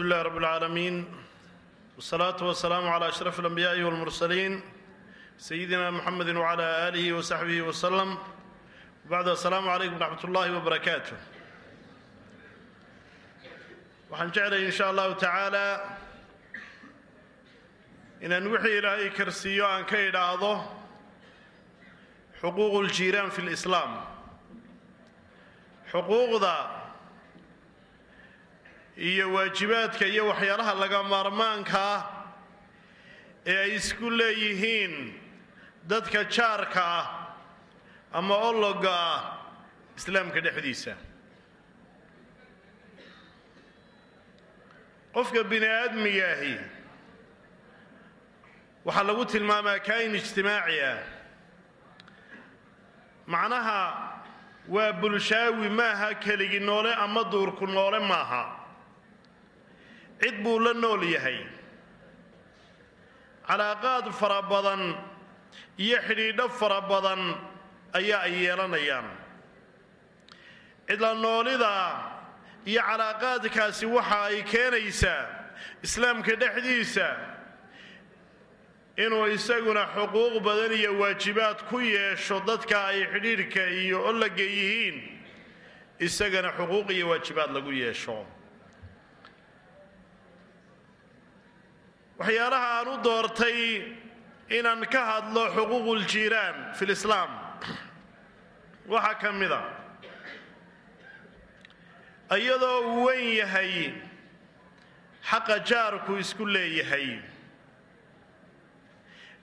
mdulillah rab اlcaalamiin wsalaatu wasalaamu calaa ashraf alambiyaai walmursaliin sayidina muxamedi wacalaa aalihi wasaxbihi wasalam wabacdu assalaamu calaykum wraxmat ullaahi wabarakaatu waxaan jeclayay in sha allahu tacaalaa inaan wixii ilaahay karsiiyo aan ka idhaahdo xuquuqu ljiiraan fi lislaam xuquuqda iyo waajibaadka iyo waxyaalaha laga maarmaanka ah ee ay isku leeyihiin dadka jaarka ah ama olloga ah islaamka dhexdiisa. Qofka bini aadmigaahi waxaa lagu tilmaamaa kaa'in ijtimaaci ah. Macnaha waa bulshaawi maaha keligi noole ama duurku noole maaha cid buu la nool yahay. Calaaqaad fara badan iyo xidhiidho fara badan ayaa ay yeelanayaan. Cidla noolida iyo calaaqaadkaasi waxa ay keenaysaa islaamka dhexdiisa inuu isaguna xuquuq badan iyo waajibaad ku yeesho dadka ay xidhiidhka iyo ollaga yihiin isagana xuquuq iyo waajibaad lagu yeesho waxyaalaha aan u doortay inaan ka hadlo xuquuquljiiraan fi lislaam. Waxaa ka mid a. Iyadoo uu wen yahay xaqa jaarku isku leeyahay.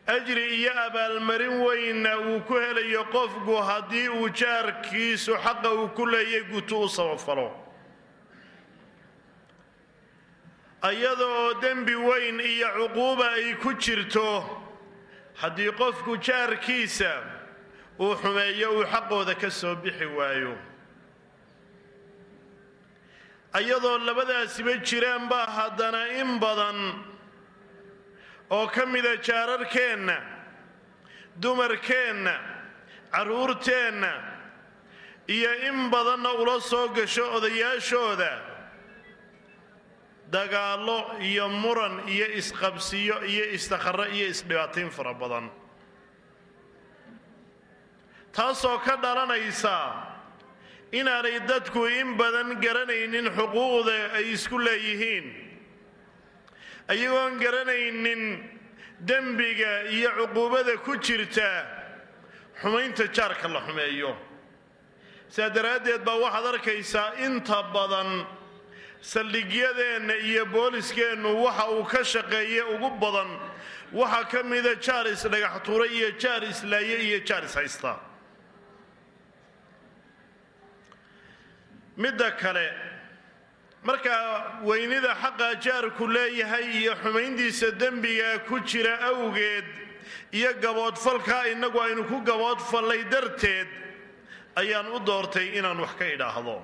Ajri iyo abaalmarin weynna uu ku helayo qofku haddii uu jaarkiisu xaqa uu ku leeyay guto u sabafalo iyadoo dembi weyn iyo cuquuba ay ku jirto haddii qofku jaarkiisa uu xumeeyo uu xaqooda ka soo bixi waayo. Iyadoo labadaasiba jiraanba haddana in badan oo ka mida jaararkeenna dumarkeenna carruurteenna iyo in badanna ula soo gasho odayaashooda dagaallo iyo muran iyo isqabsiyo iyo istakharro iyo isdhibaatayn fara badan. Taasoo ka dhalanaysa inaanay dadku in badan garanaynin xuquuqda ay isku leeyihiin. Ayagoon garanaynin dembiga iyo cuquubada ku jirta xumaynta jaarka la xumeeyo. Sidaa daraaddeed baa waxaad arkaysaa inta badan saldhigyadeenna iyo booliskeennu waxa uu ka shaqeeye ugu badan waxaa ka mida jaar isdhagax turay iyo jaar islaaye iyo jaar ishaysta midda kale markaa weynida xaqa jaarku leeyahay iyo xumayntiisa dembiga ku jira awgeed iyo gaboodfalkaa innagu aynu ku gaboodfallay darteed ayaan u doortay inaan wax ka idhaahdo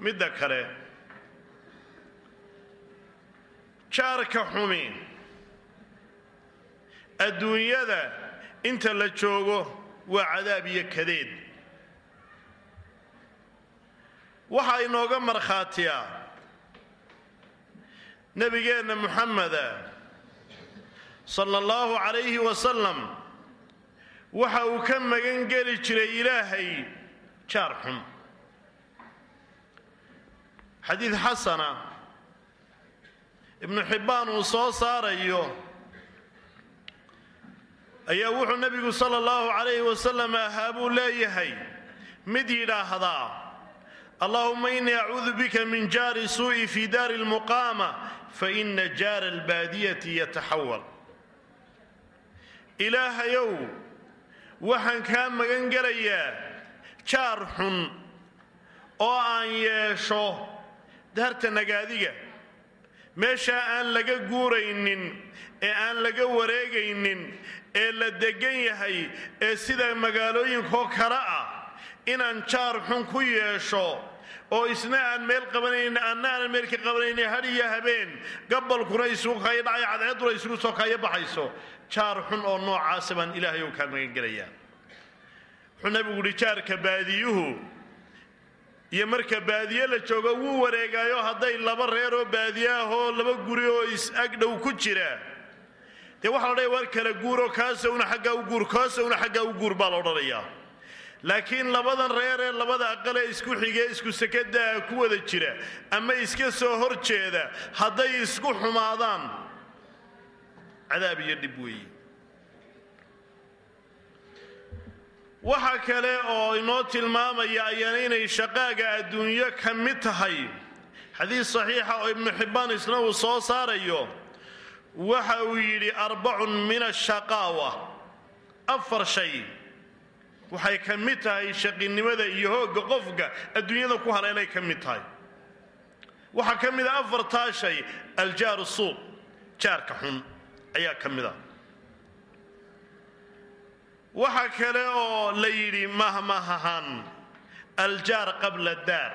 midda kale jaarka xumi. Adduunyada inta la joogo waa cadaab iyo kadeed. Waxaa inooga markhaatiya nebigeenna muxameda sala allahu calayhi wasalam waxa uu ka magan geli jiray ilaahay jaar xun xadiid xasana. Ibnu xibbaan uu soo saarayo ayaa wuxuu nebigu sala allahu calayhi wasalam ahaa buu leeyahay. Mid yidhaahdaa allahuma inii acuudu bika min jaari suu'i fi daari lmuqaama faina jaara albaadiyati yataxawal ilaahayow waxaan kaa magan gelayaa jaar xun oo aan yeesho daarta nagaadiga. Meeshaa aan laga guuraynin ee aan laga wareegaynin ee la deggan yahay ee sida magaalooyinkoo kale ah inaan jaar xun ku yeesho oo isna aan meel qabanaynin anna aanan meel ka qabanaynin had iyo habeen gabalkuna isugu kaayo dhacay cadceedduna isugu soo kaayo baxayso. Jaar xun oo noocaasa baan ilaahay ou kaa magan wuxuu nabigu uhi jaarka baadiyuhu iyo marka baadiye la joogo wuu wareegaayo hadday laba reer oo baadiye ah oo laba guri oo is-agdhow ku jira. Dee waxaa la odhanaya waar kala guuroo kaasowna xaggaa u guur kaasowna xaggaa u guur baa la odhanayaa. Laakiin labadan reer ee labada aqalee isku xigee isku sakadaa ku wada jira. Ama iska soo hor jeeda hadday isku xumaadaan cadaab iyo dhib weeye waxa kale oo inoo tilmaamaya ayana inay shaqaaga adduunyo ka mid tahay. Xadiis saxiixa oo ibnu xibbaan isna uu soo saarayo waxa uu yidhi arbacun min ashaqaawa afar shay waxay ka mid tahay shaqinimada iyo hoogga qofka adduunyada ku haleelay ka mid tahay. Waxaa ka mid a afartaa shay aljaaru suuq. Jaarka xun ayaa ka mid a waxa kale oo la yidhi mahmahahan aljaar qabla daar.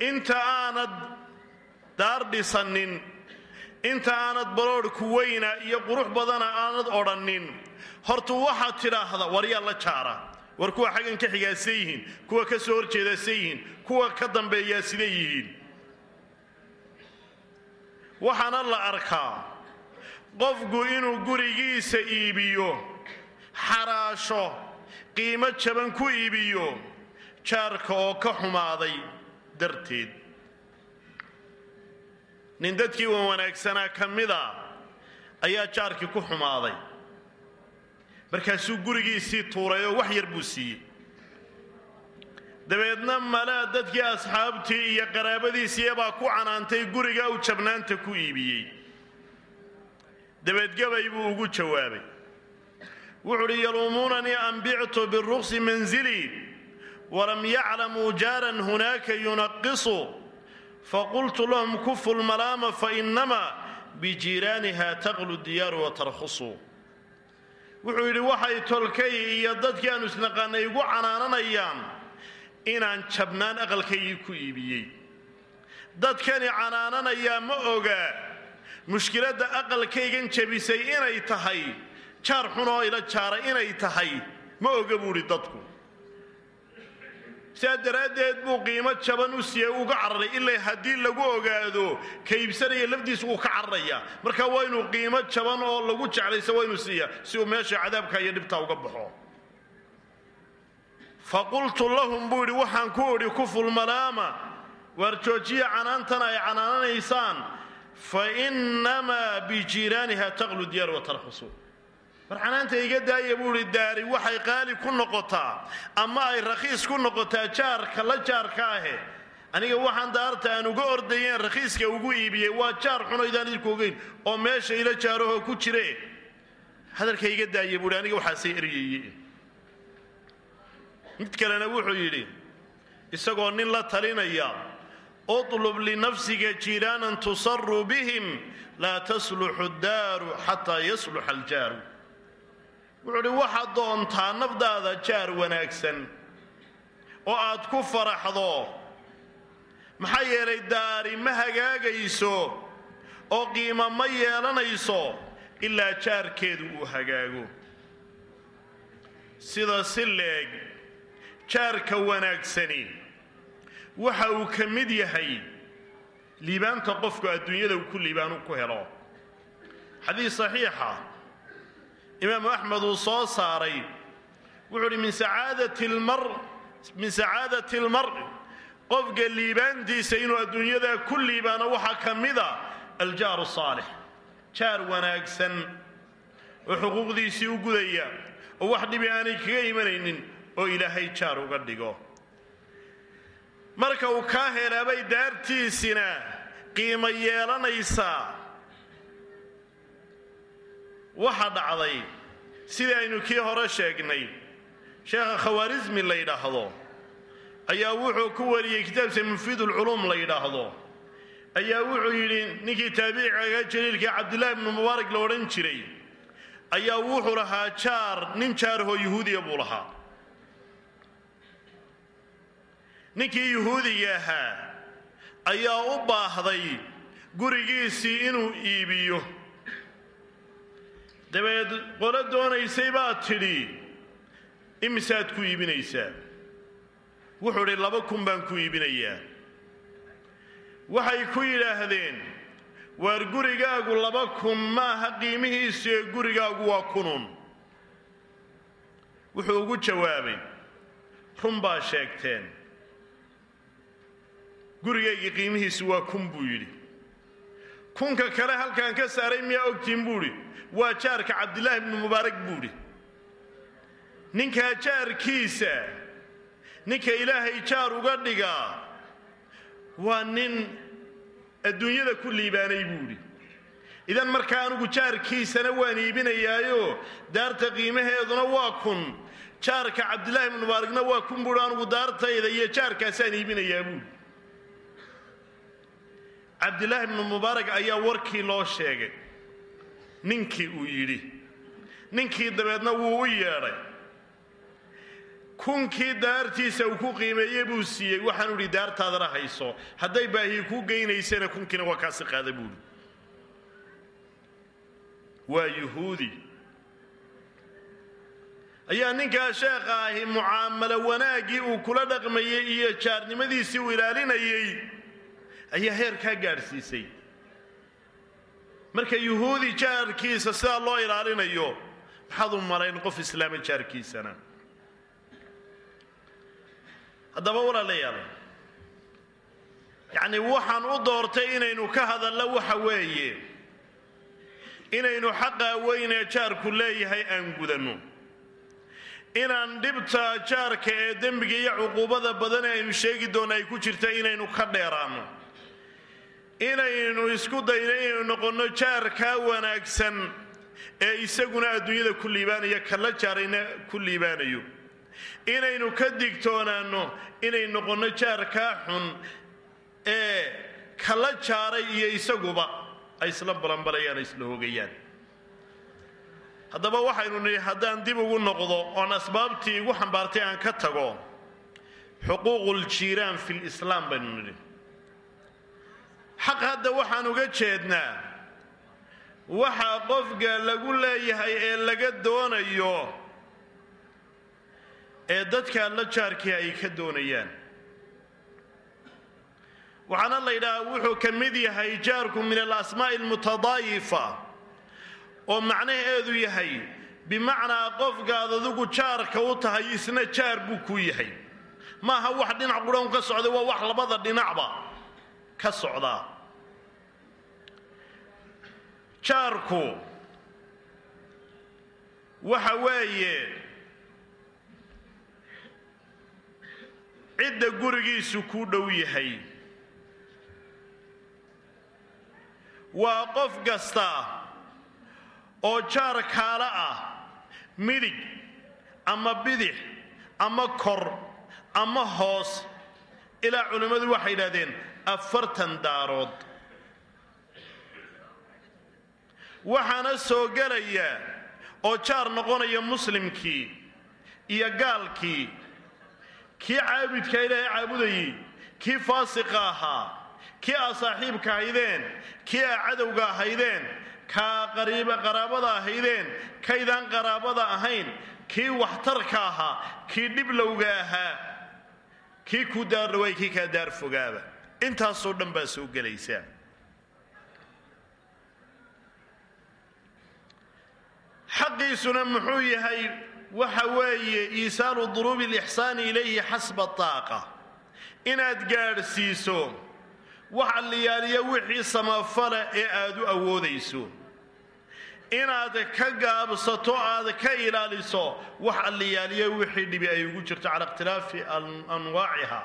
Inta aanad daar dhisanin inta aanad baloodhku weyna iyo qurux badana aanad odhannin hortu waxaad tidhaahda war yaa la jaara. War kuwa xaggan ka xigaa see yihiin kuwa ka soo horjeedaa yihiin kuwa ka dambeeyaa siday yihiin? Waxaana la arkaa qofku inuu gurigiisa iibiyo xaraasho qiimo jaban ku iibiyo jaarka oo ka xumaaday darteed. Nin dadkii wan wanaagsanaa ka mida ayaa jaarkii ku xumaaday. Markaasuu gurigiisii tuuray oo wax yar buu siiyey. Dabeedna malaa dadkii asxaabtii iyo qaraabadiisiibaa ku canaantay guriga uu jabnaanta ku iibiyey. Dabeedgabay buu ugu jawaabay wuxu uhi yaluumuunanii an bictu biruqsi manzilii walam yaclamuu jaaran hunaaka yunaqisu. Faqultu lahum kufu lmalaama fainamaa bijiiraaniha taqlu diyaaru watarkhusu wuxuu yidhi waxay tolkay iyo dadkii aanu isnaqaanay igu canaananayaan inaan jabnaan aqalkaygii ku iibiyey. Dadkani canaananayaa ma ogaa mushkiladda aqalkaygan jabisay inay tahay jaar xun oo ila jaara inay tahay ma oga buuhi dadku. Sidaa buu qiimo jaban u siiyey uga cararay ilaa haddii lagu ogaado ka iibsanaya lafdiisu uu ka cararayaa marka waa inuu qiimo jaban oo lagu jeclaysa waa inuu siiya si uu meesha cadaabka iyo dhibtaa uga baxo. Fa lahum buu waxaan ku idhi kufulmalaama waar joojiya canaantana ay canaananaysaan fa innamaa bijiiraaniha taqlu diyaar watarxusu war canaanta iga daaya buu idhi daari waxay qaali ku noqotaa ama ay rakhiis ku noqotaa jaarka la jaarka ahe aniga waxaan daarta aan uga ordayeen rakhiiska ugu iibiyey waa jaar xunaydaan idinku ogeyn oo meesha ila jaarahoo ku jire. Hadalka iga daaya buuhi aniga waxaasay eryeye mid kalena wuxuu yidhi isagoo nin la talinaya utlub linafsika jiiraanan tusaru bihim laa tasluxu ddaaru xataa yasluxa aljaaru wuxuu udhi waxaad doontaa nafdaada jaar wanaagsan oo aad ku faraxdo. Maxaa yeelay daari ma hagaagayso oo qiimo ma yeelanayso ilaa jaarkeedu uu hagaago. Sida si leeg jaarka wanaagsani waxa uu ka mid yahay liibaanta qofku adduunyada uu ku liibaanu ku helo. Xadiis saxiixa imaamu axmed uu soo saaray. Wuxuu uhi min sacaadati lmar min sacaadati almar'i qofka liibaantiisa inuu adduunyada ku liibaano waxaa ka mida aljaaru saalix jaar wanaagsan oo xuquuqdiisii u gudaya oo wax dhibi aanay kaga imanaynin oo ilaahay jaar uga dhigo. Marka uu kaa helaabay daartiisina qiimo yeelanaysaa waxa dhacday sidii aynu kii hore sheegnay. Sheekha khawaarismi la yidhaahdo ayaa wuxuu ku wariyey kitaabka mufiidulculuum la yidhaahdo. Ayaa wuxuu yidhi ninkii taabiciga jaliilka cabdillaahi ibnu mubaarak la odhan jiray ayaa wuxuu lahaa jaar nin jaarahoo yuhuudiya buu lahaa. Ninkii yuhuudiga ahaa ayaa u baahday gurigiisii inuu iibiyo dabeed qolo doonaysay baa tidhi. Imisaad ku iibinaysaa? Wuxuu idhi laba kun baan ku iibinayaa. Waxay ku yidhaahdeen waar gurigaagu laba kun maaha qiimihiisu ee gurigaagu waa kunun. Wuxuu ugu jawaabay run baa sheegteen. Gurigaygii qiimihiisu waa kun buu yidhi kunka kale halkaan ka saaray miyaa ogtiin buu idhi waa jaarka cabdilaahi ibnu mubaarak buu idhi ninkaa jaarkiisa ninka ilaahay jaar uga dhigaa waa nin adduunyada ku liibaanay buu idhi idan markaa anugu jaarkiisana waan iibinayaayo daarta qiimaheeduna waa kun. Jaarka cabdilaahi ibnu mubaarakna waa kun buuhi anugu daartayda iyo jaarkaasaan iibinayaa buuhi cabdilaahi ibnu mubaarak ayaa warkii loo sheegay. Ninkii uu yidhi. Ninkii dabeedna wuu u yeedhay. Kunkii daartiisa uu ku qiimeeyey buu siiyey. Waxaanu idhi daartaadana hayso. Hadday baahii kuu geynaysana kunkiina waa kaasi qaada buuhi waa yuhuudi. Ayaa ninkaa sheekha ahi mucaamalo wanaaggii uu kula dhaqmayey iyo jaarnimadiisii uu ilaalinayey ayaa heerkaa gaadhsiisay marka yuhuudi jaarkiisa sidaa loo ilaalinayo maxaad u malayn qof islaama jaarkiisana? Haddaba walaalayaal yacnii waxaan u doortay inaynu ka hadalno waxa weeye inaynu xaqaa weynee jaarku leeyahay aan gudanno. Inaan dhibta jaarka ee dembiga iyo cuquubada badan aynu sheegi doonna ay ku jirta inaynu ka dheeraanno inaynu isku dayno inaynu noqonno jaarkaa wanaagsan ee isaguna adduunyada ku liibaanaya kala jaarayna ku liibaanayo. Inaynu ka digtoonaanno inay noqonno jaarkaa xun ee kala jaaray iyo isaguba ay isla balanbalayaan isla hogayaan. Haddaba waxaynu nidhi haddaan dib ugu noqdo oon asbaabtii igu xambaartay aan ka tago xuquuquljiiraan fi lislaam baynu nidhi xaq hadda waxaan uga jeednaa waxaa qofka lagu leeyahay ee laga doonayo ee dadka la jaarkii ay ka doonayaan. Waxaana la yidhahaa wuxuu ka mid yahay jaarku min alasmaa'i almutadaayifa oo macnaheedu yahay bimacnaa qofkaad adigu jaarka u tahay isna jaar buu ku yahay. Maaha wax dhinac qudhan ka socda waa wax labada dhinacba ka socdaa jaarku waxa weeye cidda gurigiisu ku dhow yahay. Waa qof kasta oo jaar kaala ah midig ama bidix ama kor ama hoos. Ilaa culimmadu waxay yidhahdeen afartan daarood. Waxaana soo gelaya oo jaar noqonaya muslimkii iyo gaalkii. Kii caabidka ilaahay caabudayey kii faasiqa ahaa kii aa saaxiibka ahaydeen kii aa cadowga ahaydeen kaa qariiba qaraabada ahaydeen kaydaan qaraabada ahayn kii waxtarka ahaa kii dhiblowga ahaa kii ku daardhawaay kii kaa daar fogaaba intaasoo dhan baa soo gelaysa xaqiisuna muxuu yahay waxa weeye iisaalu duruubi alixsaani ilayhi xasba taaqa. Inaad gaadhsiiso waxa liyaaliya wixii samafala ee aad u awoodayso. Inaad ka gaabsato aad ka ilaaliso wax alliyaaliya wixii dhibi ay ugu jirto cala ikhtilaafi anwaaciha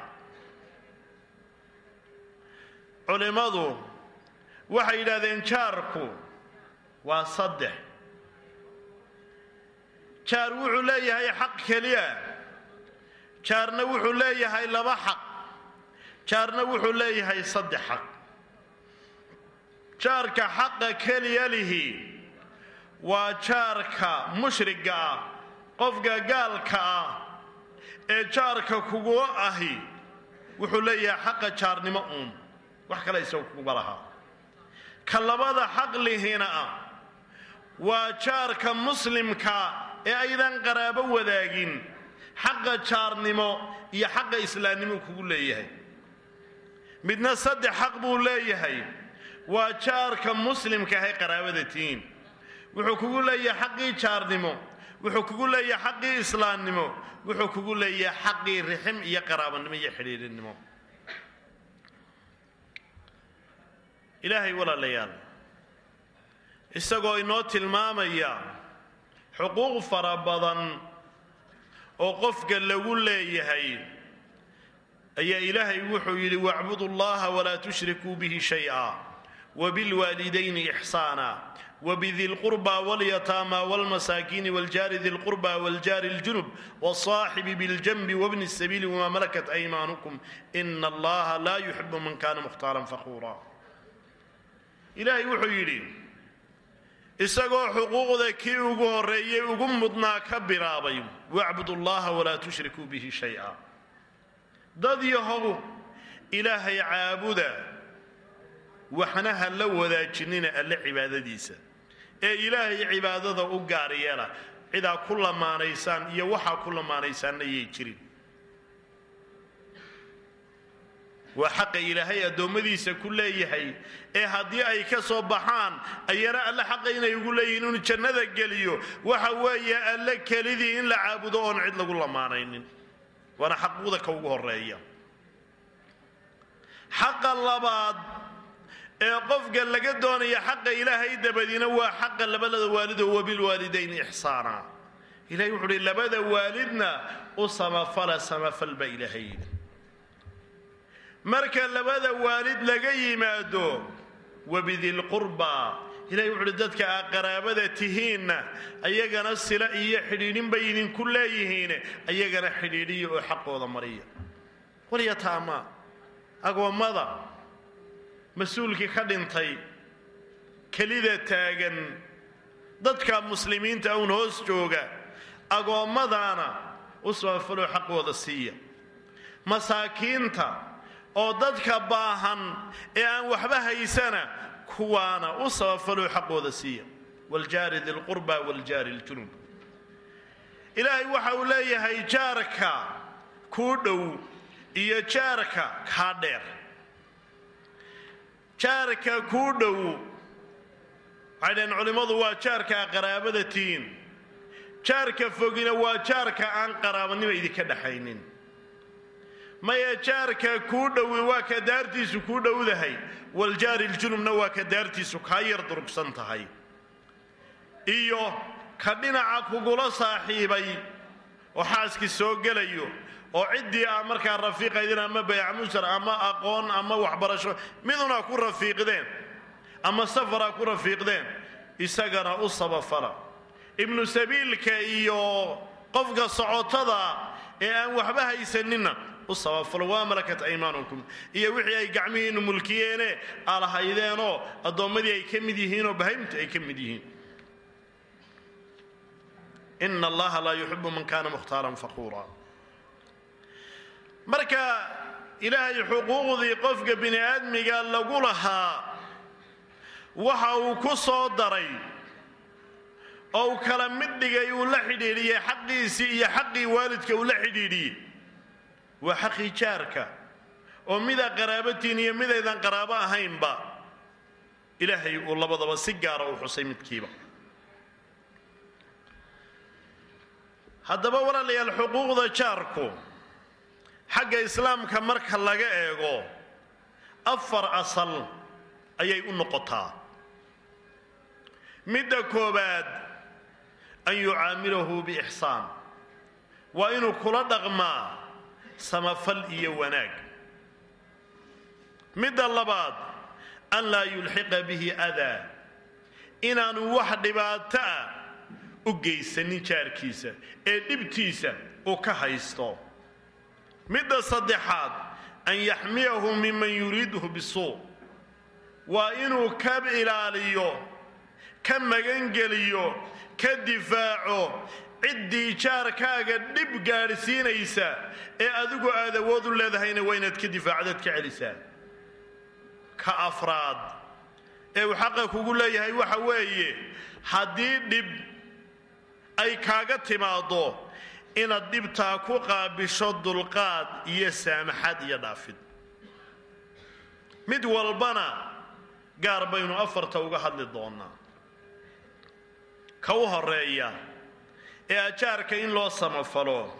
culimmadu waxay yidhahdeen jaarku waa saddex. Jaar wuxuu leeyahay xaq keliya jaarna wuxuu leeyahay laba xaq jaarna wuxuu leeyahay saddex xaq. Jaarka xaqa keliya lihi waa jaarka mushriga ah qofka gaalka ah ee jaarka kugu ahi wuxuu leeyahay xaqa jaarnimo uun wax kale isagu kuga lahaa ka labada xaq lihina ah waa jaarka muslimka ee aydan qaraabo wadaagin xaqa jaarnimo iyo xaqa islaamnimuu kugu leeyahay. Midna saddex xaq buu leeyahay waa jaarka muslimka ahay qaraabada tihiin. Wuxuu kugu leeyahay xaqii jaarnimo wuxuu kugu leeyahay xaqii islaamnimo wuxuu kugu leeyahay xaqii rixim iyo qaraabanimo iyo xidhiidhinimo ilaahay walaalayaal isagoo inoo tilmaamaya xuquuq fara badan oo qofka lagu leeyahay ayaa ilaahay wuxuu yidhi wacbudu llaha walaa tushrikuu bihi shay'a wabilwaalidayni ixsaana wbdi lqurba wاlyataama wاlmasaakiini wاljaari di lqurba wاljaari اljunub wالصaaxibi bاljanbi wbni الsabiili wma malakat aymaanukum ina allaha laa yuxibu man kana mukhtaaran fakhuura ilaahay wuxuu yidhi isagoo xuquuqda kii ugu horeeyey ugu mudnaa ka bilaabay wacbud اllaha walaa tushrikuu bihi shayئa dad yahow ilaahay caabuda waxna ha la wadaajinina alle cibaadadiisa. Ee ilaahay cibaadada u gaar yeela cidaa ku lamaanaysaan iyo waxaa ku lamaanaysaanna yay jirin waa xaqa ilaahay addoommadiisa ku leeyahay ee haddii ay ka soo baxaan ayana alle xaqa inay ugu leeyihiin inuu jannada geliyo. Waxa weeye alle kelidii in la caabudo oon cid lagu lamaanaynin. Waana xaquuqda ka ugu horreeya xaqa labaad ee qofka laga doonaya xaqa ilaahay dabadiina waa xaqa labada waalido wabilwaalidayni ixsaana. Ilahay wuxuu uhi labada waalidna u samafala samafal baa ilaahay yidhi marka labada waalid laga yimaado wabidilqurba. Ilahay wuxu uhi dadka aa qaraabada tihiinna ayagana sila iyo xidhiidhin bay idinku leeyihiin ayagana xidhiidhiya oo xaqooda mariya. Walyataama agoommada mas'uulkii ka dhintay kelida taagan dadka muslimiinta uun hoos jooga agoommadaana u samafaloo xaqooda siiya. Masaakiinta oo dadka baahan ee aan waxba haysana kuwaana u samafaloo xaqooda siiya. Waaljaari dilqurba waaljaari ljunub ilaahay waxa uu leeyahay jaarka kuu dhow iyo jaarka kaa dheer. Jaarka kuu dhow waxay dhaheen culimmadu waa jaarka qaraabada tihiin jaarka fogina waa jaarka aan qaraabanimo idinka dhaxaynin maya jaarka kuu dhowi waa ka daartiisu kuu dhowdahay. Waljaari ljunubna waa ka daartiisu kaa yar durugsan tahay. Iyo ka dhinaca kugula saaxiibay oo xaaskii soo gelayo oo ciddii aa markaa rafiiqaydeen ama bayc musar ama aqoon ama waxbarasho midunaa ku rafiiqdeen ama safaraa ku rafiiqdeen isagana u sabafala. Ibnu sabiilka iyo qofka socotada ee aan waxba haysaninna u waa malakat aymaanukum iyo wixii ay gacmihiinnu mulkiyeene aalahaydeenoo addoommadii ay ka mid yihiinoo bahaymta ay ka mid yihiin. Ina allaha laa yuxibu man kana mukhtaaran faquura marka ilaahay xuquuqdii qofka bini aadmiga lagu lahaa waxa uu ku soo daray oo uu kala mid dhigay uu la xidhiidhiyey xaqiisii iyo xaqii waalidka uu la xidhiidhiyey waa xaqii jaarka. Oo midaa qaraabatiin iyo midaydan qaraabo ahaynba ilaahay uu labadaba si gaara u xusay midkiiba. Haddaba walaalayaal xuquuqda jaarku xagga islaamka marka laga eego afar asal ayay u noqotaa. Midda koowaad an yucaamilahu biixsaan waa inuu kula dhaqmaa samafal iyo wanaag. Midda labaad an laa yulxiqa bihi adaa inaanu wax dhibaato ah u geysanin jaarkiisa ee dhibtiisa uu ka haysto. Midda saddexaad an yaxmiyahu miman yuriiduhu bisuu waa inuu ka ilaaliyo ka magangeliyo ka difaaco ciddii jaarkaaga dhib gaadhsiinaysa ee adigu aad awood u leedahayna waa inaad ka difaacdaad ka celisaa ka afraad. Ee uu xaqa kugu leeyahay waxa weeye haddii dhib ay kaaga timaaddo inaad dhibtaa ku qaabisho dulqaad iyo saamaxad iyo dhaafid. Mid walbana gaar baynu afarta uga hadli doonnaa. Ka u horreeya ee ajaarka in loo samafalo.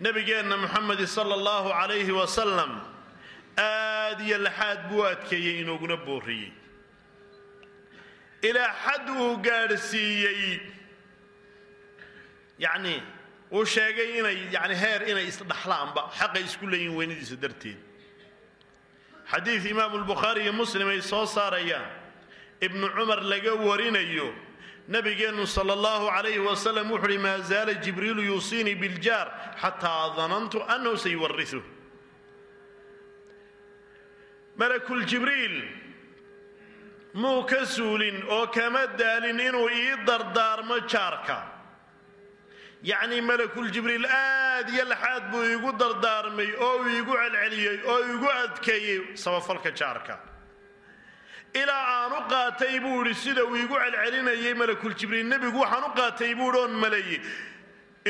Nebigeenna moxamedi sala allahu calayhi wasalam aad iyo laxaad buu adkeeyey inooguna boorriyey ilaa xad uu gaadhsiiyey yacnii uu sheegay inay yani heer inay isdhaxlaanba xaqay isku leeyihiin weynadiisa darteed. Xadiid imaamu lbukhaari iyo muslim ay soo saarayaan. Ibnu cumar laga warinayo nabigeennu sala allahu calayhi wasalam wuxu uhi maa zaala jibriilu yuusiinii biljaar xataa danantu annahu sayuwarisu malakuljibriil muu ka suulin oo kama daalin inuu ii dardaarmo jaarka. Yacnii malakuljibriil aad iyo laxaad buu iigu dardaarmay oo uu iigu celceliyey oo iigu adkeeyey sabafalka jaarka ilaa aan u qaatay buu idhi sida uu iigu celcelinayay malakuljibriil nebigu waxaan qaatay buu idhi oon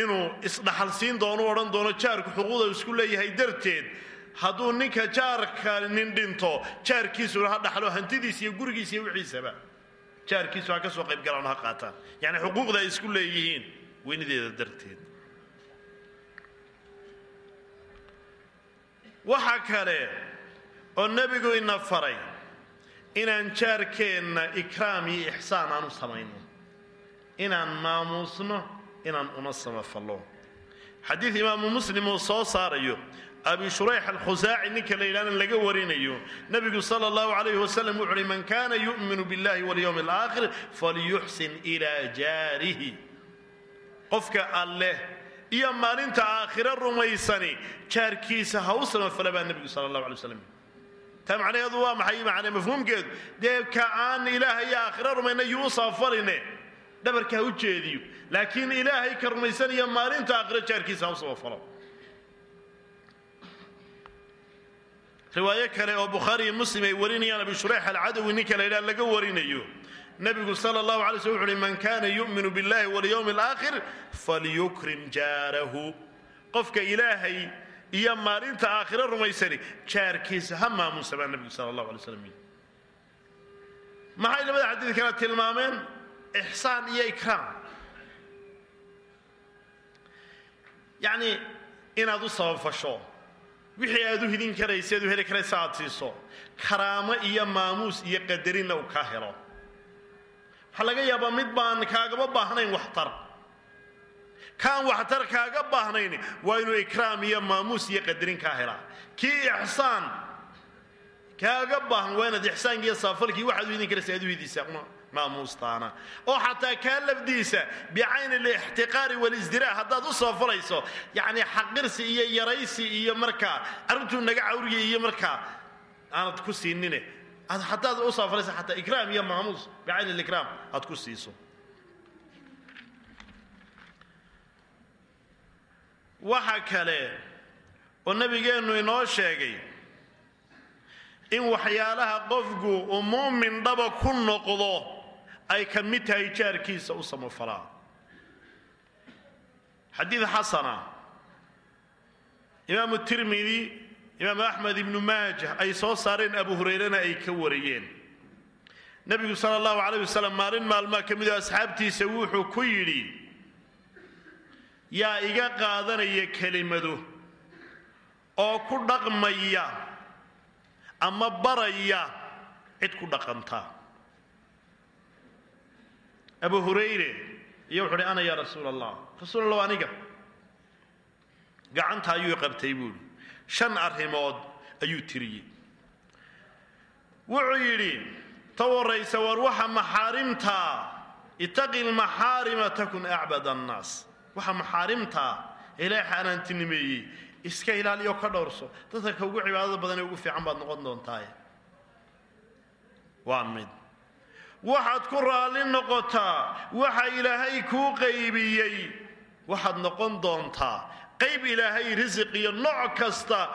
inuu isdhaxalsiin doono odhan doono jaarku xuquuqda isku leeyahay darteed hadduu ninka jaarka nin dhinto jaarkiisuna ha dhaxlo hantidiisa iyo gurigiisa iyo wixiisaba jaarkiisu ha ka soo qayb galaan ha qaataan. Yacni xuquuqda ay isku leeyihiin weynideeda darteed. Waxa kale oo nebigu ina faray inaan jaarkeenna ikraam iyo ixsaan aan u samayno. Inaan maamuusno inaan una samafallo. Xadiid imaamu muslim uu soo saarayo abi shurayx alkhusaaci ninka la yidhahna laga warinayo nebigu sala allahu calayhi wasalam wuxu uhi man kana yu'minu billahi walyowmi alaakhir falyuxsin ilaa jaarihi. Qofka alleh iyo maalinta aakhire rumaysani jaarkiisa ha u samafala baa nebigu sala allahu alay waslam taa macnaheedu waa maxay? Macne mafhuumkeedu. Dee ka aan ilaahay iyo aakhire rumayna yuu u safaline dhabarka ha u jeediyo. Laakiin ilaahay ka rumaysanaya maalinta aakhire jaarkiisa ha u samafalo riwaayo kale oo bukhaari iyo muslim ay warinayaan abi shurayx alcadawi ninka la yidhaha laga warinayo. Nebigu sala allahu alay slm wuxu uhi man kana yu'minu billahi walyowmi alaakhir falyukrim jaarahu. Qofka ilaahay iyo maalinta aakhire rumaysani jaarkiisa ha maamuusa baa nebigu sala allahu alay maxay labada xadiid kale tilmaameen? Ixsaan iyo ikraam. Yacni inaad u sababfasho wixii aad u hidin karaysa aad u heli karaysa aad siiso. Karaamo iyo maamuus iyo qadarinna uu kaa helo. Waxaa laga yaabaa mid baan kaagaba baahnayn waxtar kaan waxtar kaaga baahnayn waa inuu ikraam iyo maamuus iyo qadarin kaa helaa. Kii ixsaan kaaga baahan waa inaad ixsaanki iyo saafalkii waxaad u karaysa aad u maamuustaana. Oo xataa kaa lafdiisa bicayni alixtiqaari walisdiraa haddaad u soofalayso yacni xaqirsi iyo yaraysi iyo markaa carruurtuu naga cawriya iyo markaa aanad ku siinine haddaad u soofalayso xataa ikraam iyo maamuus bicayni alikraam aad ku siiso waxa kale oo nabigeennu inoo sheegay in waxyaalaha qofku uu muumin dhaba ku noqdo ay ka mid tahay jaarkiisa u samafalaa xadiid xasana imaamu tirmidi imaamu axmed ibnu maajah ay soo saareen abu hurayrena ay ka wariyeen. Nebigu sala allahu calayh wasalam maalin maalmaa ka midoo asxaabtiisa wuxuu ku yidhi yaa iga qaadanaya kelimado oo ku dhaqmaya ama baraya cid ku dhaqanta. Abu hurayre iyo wuxu uhi ana yaa rasuula allah rasuul allah aniga. Gacanta ayuu qabtay buuhi shan arrimood ayuu tiriyey wuxuu yidhi ta warraysa war waxa maxaarimtaa itaqi lmaxaarima takun acbad annaas waxa maxaarimtaa ilaahay xaaraantinimeeyey iska ilaaliyo ka dhowrso. Dadka ka ugu cibaadada badan ee ugu fiican baad noqon doontaaye waa mid. Waxaad ku raalli noqotaa waxa ilaahay kuu qaybiyey waxaad noqon doontaa qayb ilaahay risiq iyo nooc kasta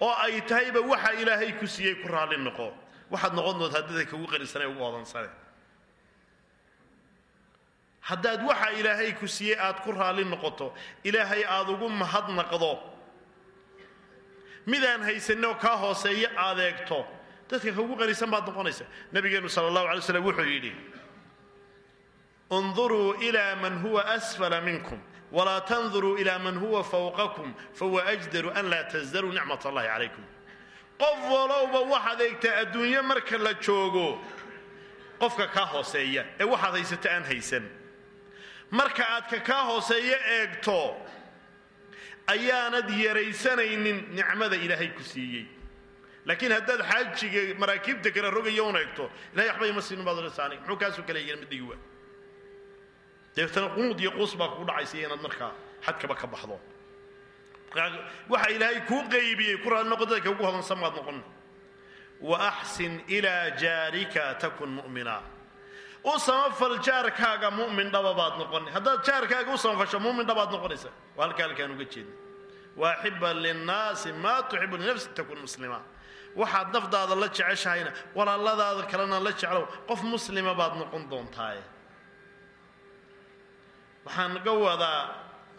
oo ay tahayba waxa ilaahay ku siiyey ku raalli noqo. Waxaad noqon doontaa dadka ugu qanisan ee ugu odansane haddaad waxa ilaahay ku siiyey aad ku raalli noqoto ilaahay aad ugu mahadnaqdo midaan haysanoo kaa hooseeya aad eegto dadka kaugu qanisan baad noqonaysa nabigeennu sala allahu alay slam wuxuu yidhi اnduruu إlى man huwa أsfla minkum wlaa tnduruu إlى man huwa fawqakum fahuwa أjdaru an laa tasdaruu nicmat اllahi calaykum qof walowba waxaad eegtaa adduunye marka la joogo qofka kaa hooseeya ee waxaad haysata aan haysan marka aad ka kaa hooseeya eegto ayaanad yaraysanaynin nicmada ilaahay ku siiyey. Laakiin haddaad xaajiga maraakiibta kale rogayo un eegto ilahay waxba ima siinin baad odhanaysa aniga muxuu kaasoo kale yeelin midhigi waa dabeetana qunuud iyo quus baa kugu dhacaysa inaad markaa xadkaba ka baxdo. Waxa ilaahay kuu qaybiyey ku raali noqo dadka ugu hodansan baad noqon. Wa axsin ilaa jaarika takun mu'mina u samafal jaarkaaga mu'min dhaba baad noqon haddaad jaarkaaga u samafasho mu'min dhabaad noqonaysa. Waa halka halkaan uga jeedna waaxiba linnaasi maa tuxibu linafsi takun muslima. Waxaad nafdaada la jeceshahayna walaaladaada kalena la jeclow qof muslima baad noqon doontaaye. Waxaan ga wadaa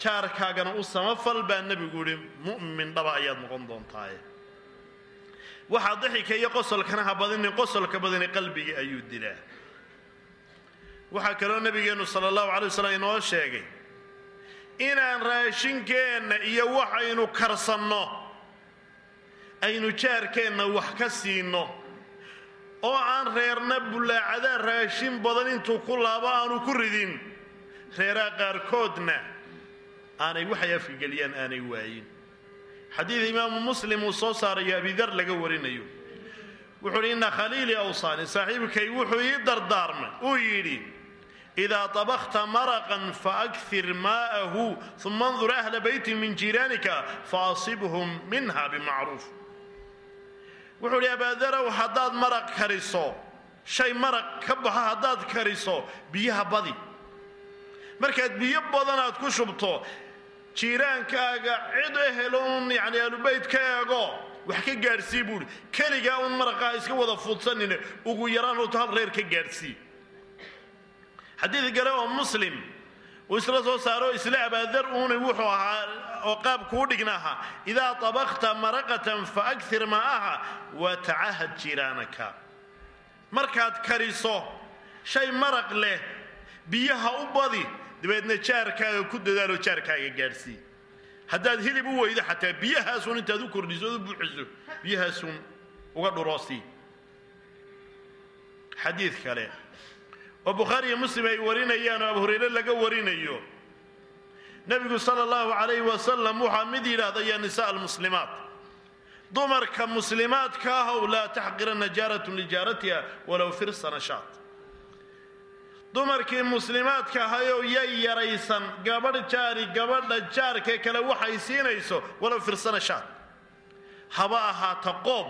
jaarkaagana u samafal baa nebigu yihi mu'min dhaba ayaad noqon doontaaye. Waxaa daxika iyo qosolkana ha badinin qosolka badini qalbiga ayuu dilaa waxaa kaloo nebigeennu sala allahu alay wasalam inoo sheegay inaan raashinkeenna iyo waxaynu karsanno aynu jaarkeenna wax ka siinno oo aan reerna bullaacada raashin badan intuu ku laabo aanu ku ridin reeraha qaarkoodna aanay waxay afkageliyaan aanay waayin. Xadiid imaamu muslim uu soo saarayo abidar laga warinayo. Wuxuu uhi inna khaliilii awsaani saaxiibkay wuxuu ii dardaarmay uu yidhi idaa طabakta maraqan faakir maa'ahu uma andur ahla beyti min jiiraanika faasibhum minha bimacruuf wuxuu idhi abaadarow haddaad maraq kariso shay maraq ka baxo haddaad kariso biyaha badi markaad biyo badan aad ku shubto jiiraankaaga cid ehelo un yani aalubayt ka eego wax ka gaadhsii buuhi keligaa un maraqaa iska wada fuudsanine ugu yaraan horto hal reer ka gaadhsii xadiid gale oo muslim uu isla soo saaro isla abaadar uuna wuxuu ahaa oo qaabkuu dhigna ahaa idaa طabakta maraqatan faakir maa'aha watacahad jiiraanaka. Markaad kariso shay maraq leh biyaha u badi dabeedna jaarkaaga ku dadaalo jaarkaaga gaadhsii haddaad hilib u weydo xataa biyahaasun intaad u kordhiso ood u buuxiso biyahaasun uga dhuroosii xadiid kale oo bukhaari iyo muslim ay warinayaan oo abu hurayre laga warinayo. Nebigu sala allahu calayhi wasalam waxaa mid yidhaahda ya nisaa almuslimaat. Dumarka muslimaadka ahow laa taxqiranna jaaratun lijaaratiha walow firsa nashaat. Dumarkii muslimaadka ahayow yay yaraysan gabadh jaari gabadha jaarkee kale waxay siinayso walow firsana shaad haba ahaato qoob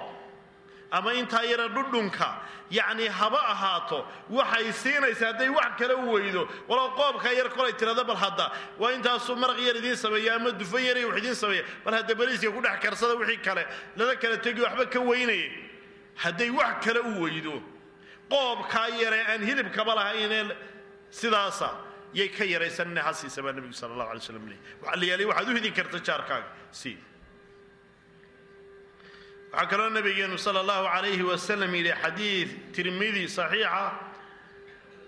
ama intaa yara dhudhunka yacnii haba ahaato waxay siinaysa hadday wax kale u weydo. Walow qoobkaa yar kolay tirada bal hadda waa intaasuu maraq yar idiin sameeya ama dufan yar wax idiin sameeya. Bal hadda bariiska ku dhex karsada wixii kale lala kala tegi waxba ka weynaya hadday wax kale u weydo qoobkaa yare aan hilibkaba lahaynee sidaasa yay ka yaraysanina ha siisa baa nebigu sala allahu alay slam leey waxaa la yaalay waxaad u hidin karta jaarkaaga. Sii waxaa kaloo nabigeenu sala allahu calayhi wasalam yidhi xadiid tirmidi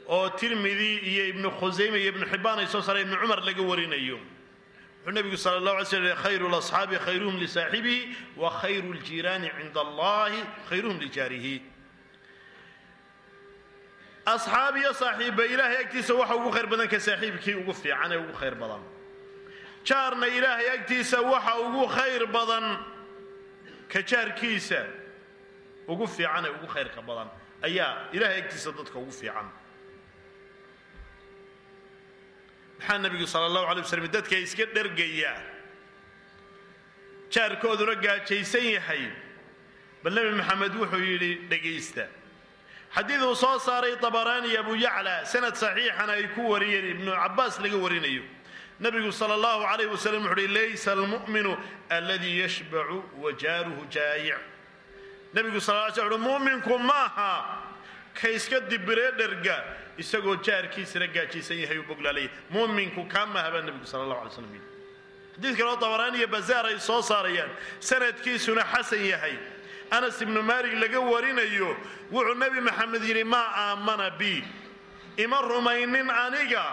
oo tirmidi iyo ibnu khusayme iyo ibnu xibbaan ay soo saareen laga warinayo. Wuxuu nebigu sala allahu alay slam khayru lasxaabi khayruhum lisaaxibihi wa khayru ljiiraani cinda allahi khayruhum lijaarihi asxaab iyo saaxiibba ilaahay agtiisa waxa ugu khayr badan ka saaxiibkii ugu fiican ugu khayr badan. Jaarna ilaahay agtiisa waxa ugu khayr badan ka jaarkiisa ugu fiican ee ugu khayrka badan ayaa ilaahay agtiisa dadka ugu fiican. Maxaa nebigu sala allahu alay waslm dadka iska dhergaya jaarkooduna gaajaysan yahay. Bal nebi maxamed wuxuu yidhi dhegaysta. Xadiid uu soo saaray dabaraani abu yacla sanad saxiixana ay ku wariyeen ibnu cabbaas laga warinayo nebigu sala allahu calayh wasalam wuxu uhi laysa almu'minu aladii yashbacu wa jaaruhu jaayic nebigu sal ly sl uhi mu'minku maaha ka iska dibiree dherga isagoo jaarkiisana gaajaysan yahay uu boglaalaya muuminku kaa maaha baa nebigu sala allahu alay slam yidhi xadiid kaloo dabaraan iyo bazaar ay soo saarayaan sanadkiisuna xasan yahay. Anas ibnu maalig laga warinayo wuxuu nebi maxamed yidhi maa aamana bi ima rumaynin aniga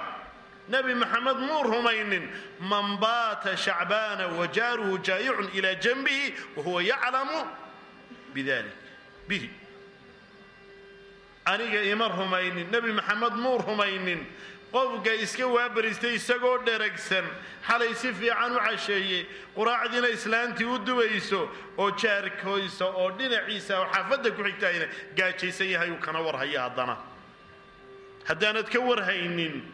nebi maxamed muu rumaynin. Man baata shacbaana wa jaaruhu jaayicun ilaa janbihi wa huwa yaclamu bidalik bihi. Aniga ima rumaynin nebi maxamed muu rumaynin. Qofka iska waabaristay isagoo dheragsan xalay si fiican u casheeyey quraacdiina islaantii u dubayso oo jaarkoysa oo dhinaciisa oo xaafadda ku xigtaayna gaajaysan yahay uu kana warhaya haddana. Haddaanad ka warhaynin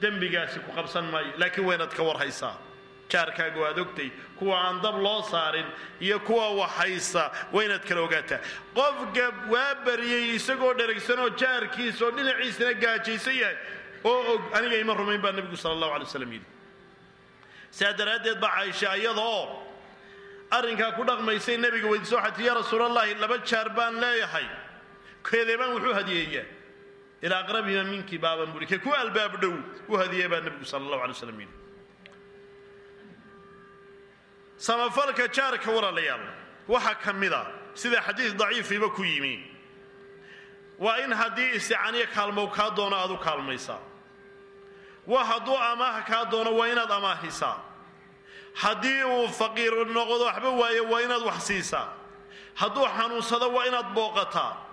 dembigaasi ku qabsan maayo. Laakiin waynaad ka warhaysaa. Jaarkaaga waad ogtay kuwa aan dab loo saarin iyo kuwa waxhaysa waynaad kala ogaataa. Qofka waa baryey isagoo dheragsanoo jaarkiisa oo dhinaciisana gaajaysan yahay. Oo og aniga ima rumayn baa nebigu sala allahu alay waslam yidhi. Sidaa daraaddeed baa caaisha iyadaoo arrinkaa ku dhaqmaysay nebiga weydiiso waxay tii yaa rasuulallaahi laba jaar baan leeyahay. Keedeebaan wuxuu hadiyeeyaa ilaa aqrabihima minkii baaban buhi ku albaab dhow u hadiyeya baa nebigu sala allahu alay yidhi samafalka jaarka walaalayaal waxaa ka mid a sida xadiid daciifiiba ku yimi waa in haddii isticaniyo kaalmow kaa doono aad u kaalmaysaa waa hadduu amaaha kaa doono waa inaad amaahisaa haddii uu faqiir noqdo waxba waayo waa inaad wax siisaa hadduu xanuunsado waa inaad booqataa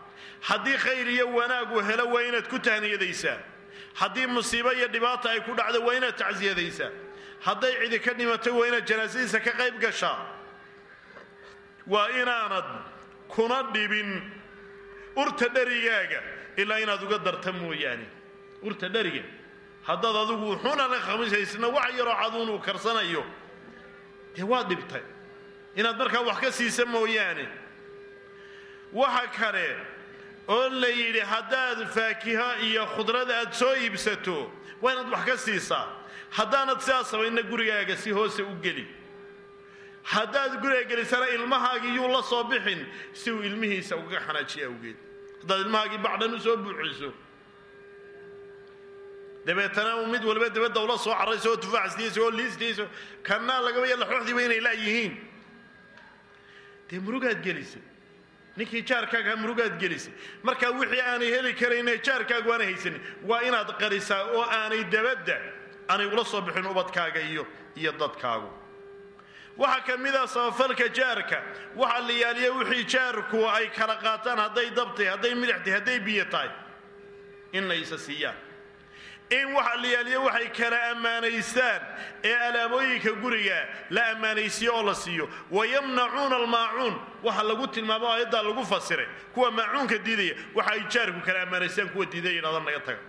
haddii khayr iyo wanaagu helo waa inaad ku tahniyadaysaa haddii musiibo iyo dhibaata ay ku dhacdo waa inaad tacsiyadaysaa hadday cidi ka dhimatay waa inaad janaasadiisa ka qayb gashaa waa inaanad kuna dhibin urta dharigaaga ilaa inaad uga darta mooyaane. Urta dhariga haddaad adigu wuxuuna la khamisaysna wax yaroo caduunuu karsanayo dee waa dhibtay. Inaad markaa wax ka siisa mooyaane. Waxa kale oo la yidhi haddaad faakiho iyo khudrada aad soo iibsato waa inaad wax ka siisaa. Haddaanad sidaas samayna gurigaaga si hoose u geli. Haddaad guriga gelisana ilmahaagii yuu la soo bixin si uu ilmihiisa uga xanaajiya awgeed. Haddaad ilmahaagii bacdhan u soo buuxiso. Dabeetana uu mid waliba dabadda ula soo carayso oo tufaaxsdiiso oo liisdiiso kannaa lagaba ya laxooxdiiba inay la'yihiin dee murugaad gelisay ninkii jaarkaaga murugaad gelisay markaa wixii aanay heli karayne jaarkaagu aanay haysanin waa inaad qarisaa oo aanay dabadda aanay ula soo bixin ubadkaaga iyo iyo dadkaagu. Waxaa ka mid ah samafalka jaarka waxaa la yaaliya wixii jaarku ay kala qaataan hadday dabtahay hadday midix tahay hadday biyo tahay in la isa siiyaan in waxa la yaaliya waxay kala ammaanaystaan ee alaabooyinka guriga la ammaanaysiiyo oo la siiyo. Wayamnacuuna almaacuun. Waxa lagu tilmaamo aayaddaa lagu fasiray. Kuwa maacuunka diidaya waxa ay jaarku kala ammaanaystaan kuwa diidaya yidhahdan naga taga.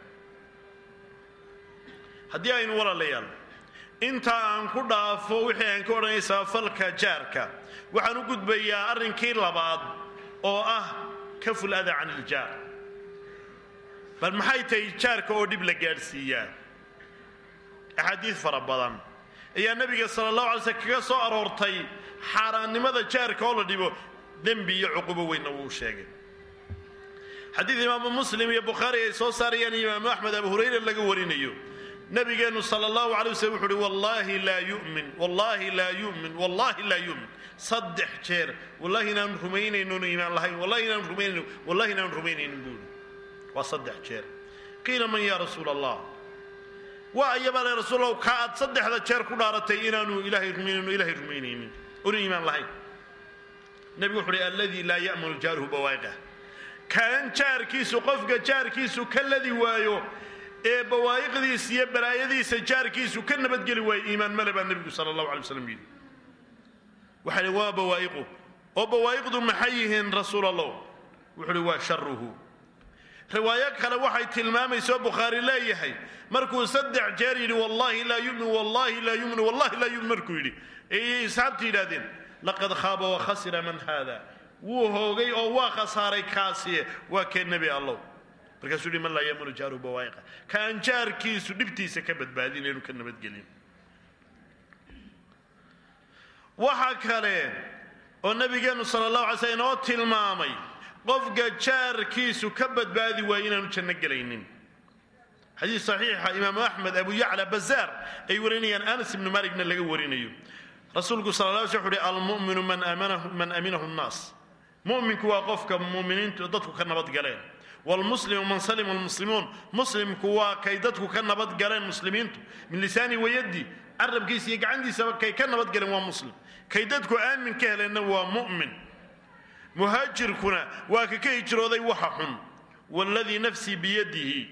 Haddii aynu walaalayaal intaa aan ku dhaafo wixii aan ka odhanay samafalka jaarka waxaan u gudbayaa arrinkii labaad oo ah kaful ada can iljaar bal maxay tahay jaarka oo dhib la gaadhsiiyaa axaadiid fara badan. Ayaa nebiga sala allahu alay slm kaga soo aroortay xaaraannimada jaarka oo la dhibo dembi iyo cuqubo weynna wuu sheegay. Xadiid imaamu muslim iyo bukhaari ay soo saarayaan imaamu axmed abu hurayra laga warinayo. Nabigeennu sala allahu alay waslm wuxu uhi wallaahi laa yu'min wallaahi laa yu'min wallaahi laa yu'min. Saddex jeer wallahi inaanu rumaynaynon iimaan lahayn wallahi inaanu rumaynayno wallahi inaanu rumaynaynin buuhi waa saddex jeer. Qiila man yaa rasuula allah waa ayabaa le rasuulallah ka aad saddexda jeer ku dhaaratay inaanu ilaahay rumaynayno ilaahay rumaynaynin. Onu iimaan lahayn. Nebigu wuxu uhi alladii laa ya'manu jaaruhu bawaa'iqah kaan jaarkiisu qofka jaarkiisu ka ladi waayo ee bawaa'iqdiisa iyo balaayadiisa jaarkiisu ka nabadgeli waayo iimaan male baa nebigu sala allahu alay waslam yidhi. Waxa hi waa bawaa'iqu. Oo bawaa'iqdu maxay yihiin rasuul allah wuxu uhi waa sharuhu riwaayo kale waxay tilmaamayso bukhaari leeyahay. Markuu saddex jeer yidhi wallaahi laa yumin wallaahi laa yumin wallahi laa yumin markuu yidhi. Ayay asxaabtu yidhahdeen laqad khaaba wa khasira man haada. Wuu hoogay oo waa khasaaray kaasiye waa kee nebi allow. Markaasuu yihi man laa yamunu jaaruhu bawaa'iqa. Ka jaarkiisu dhibtiisa ka badbaadin inuu ka nabadgelin waxa kale oo nabigeennu sala allahu alay slm inoo tilmaamay qofka jaarkiisu ka badbaadi waayo inaanu janno gelaynin. Xadiis saxiixa imaamu abu yacla bazaar ay warinayaan anas ibnu malikna laga warinayo. Rasuulku sal la sl uhi almuminu man aminahu nnaas muminku waa qofka muminiintu dadku ka nabadgaleen wlmuslimu man salima almuslimuun muslimku waa kay dadku ka nabadgaleen muslimiintu. Min lisaani wayaddi carabkiisa iyo gacantiisaba kay ka nabadgaleen waa muslim. Kay dadku aamin ka heleenna waa mu'min muhaajirkuna waa ka ka hijrooday waxa xun. Waladii nafsii biyadihi.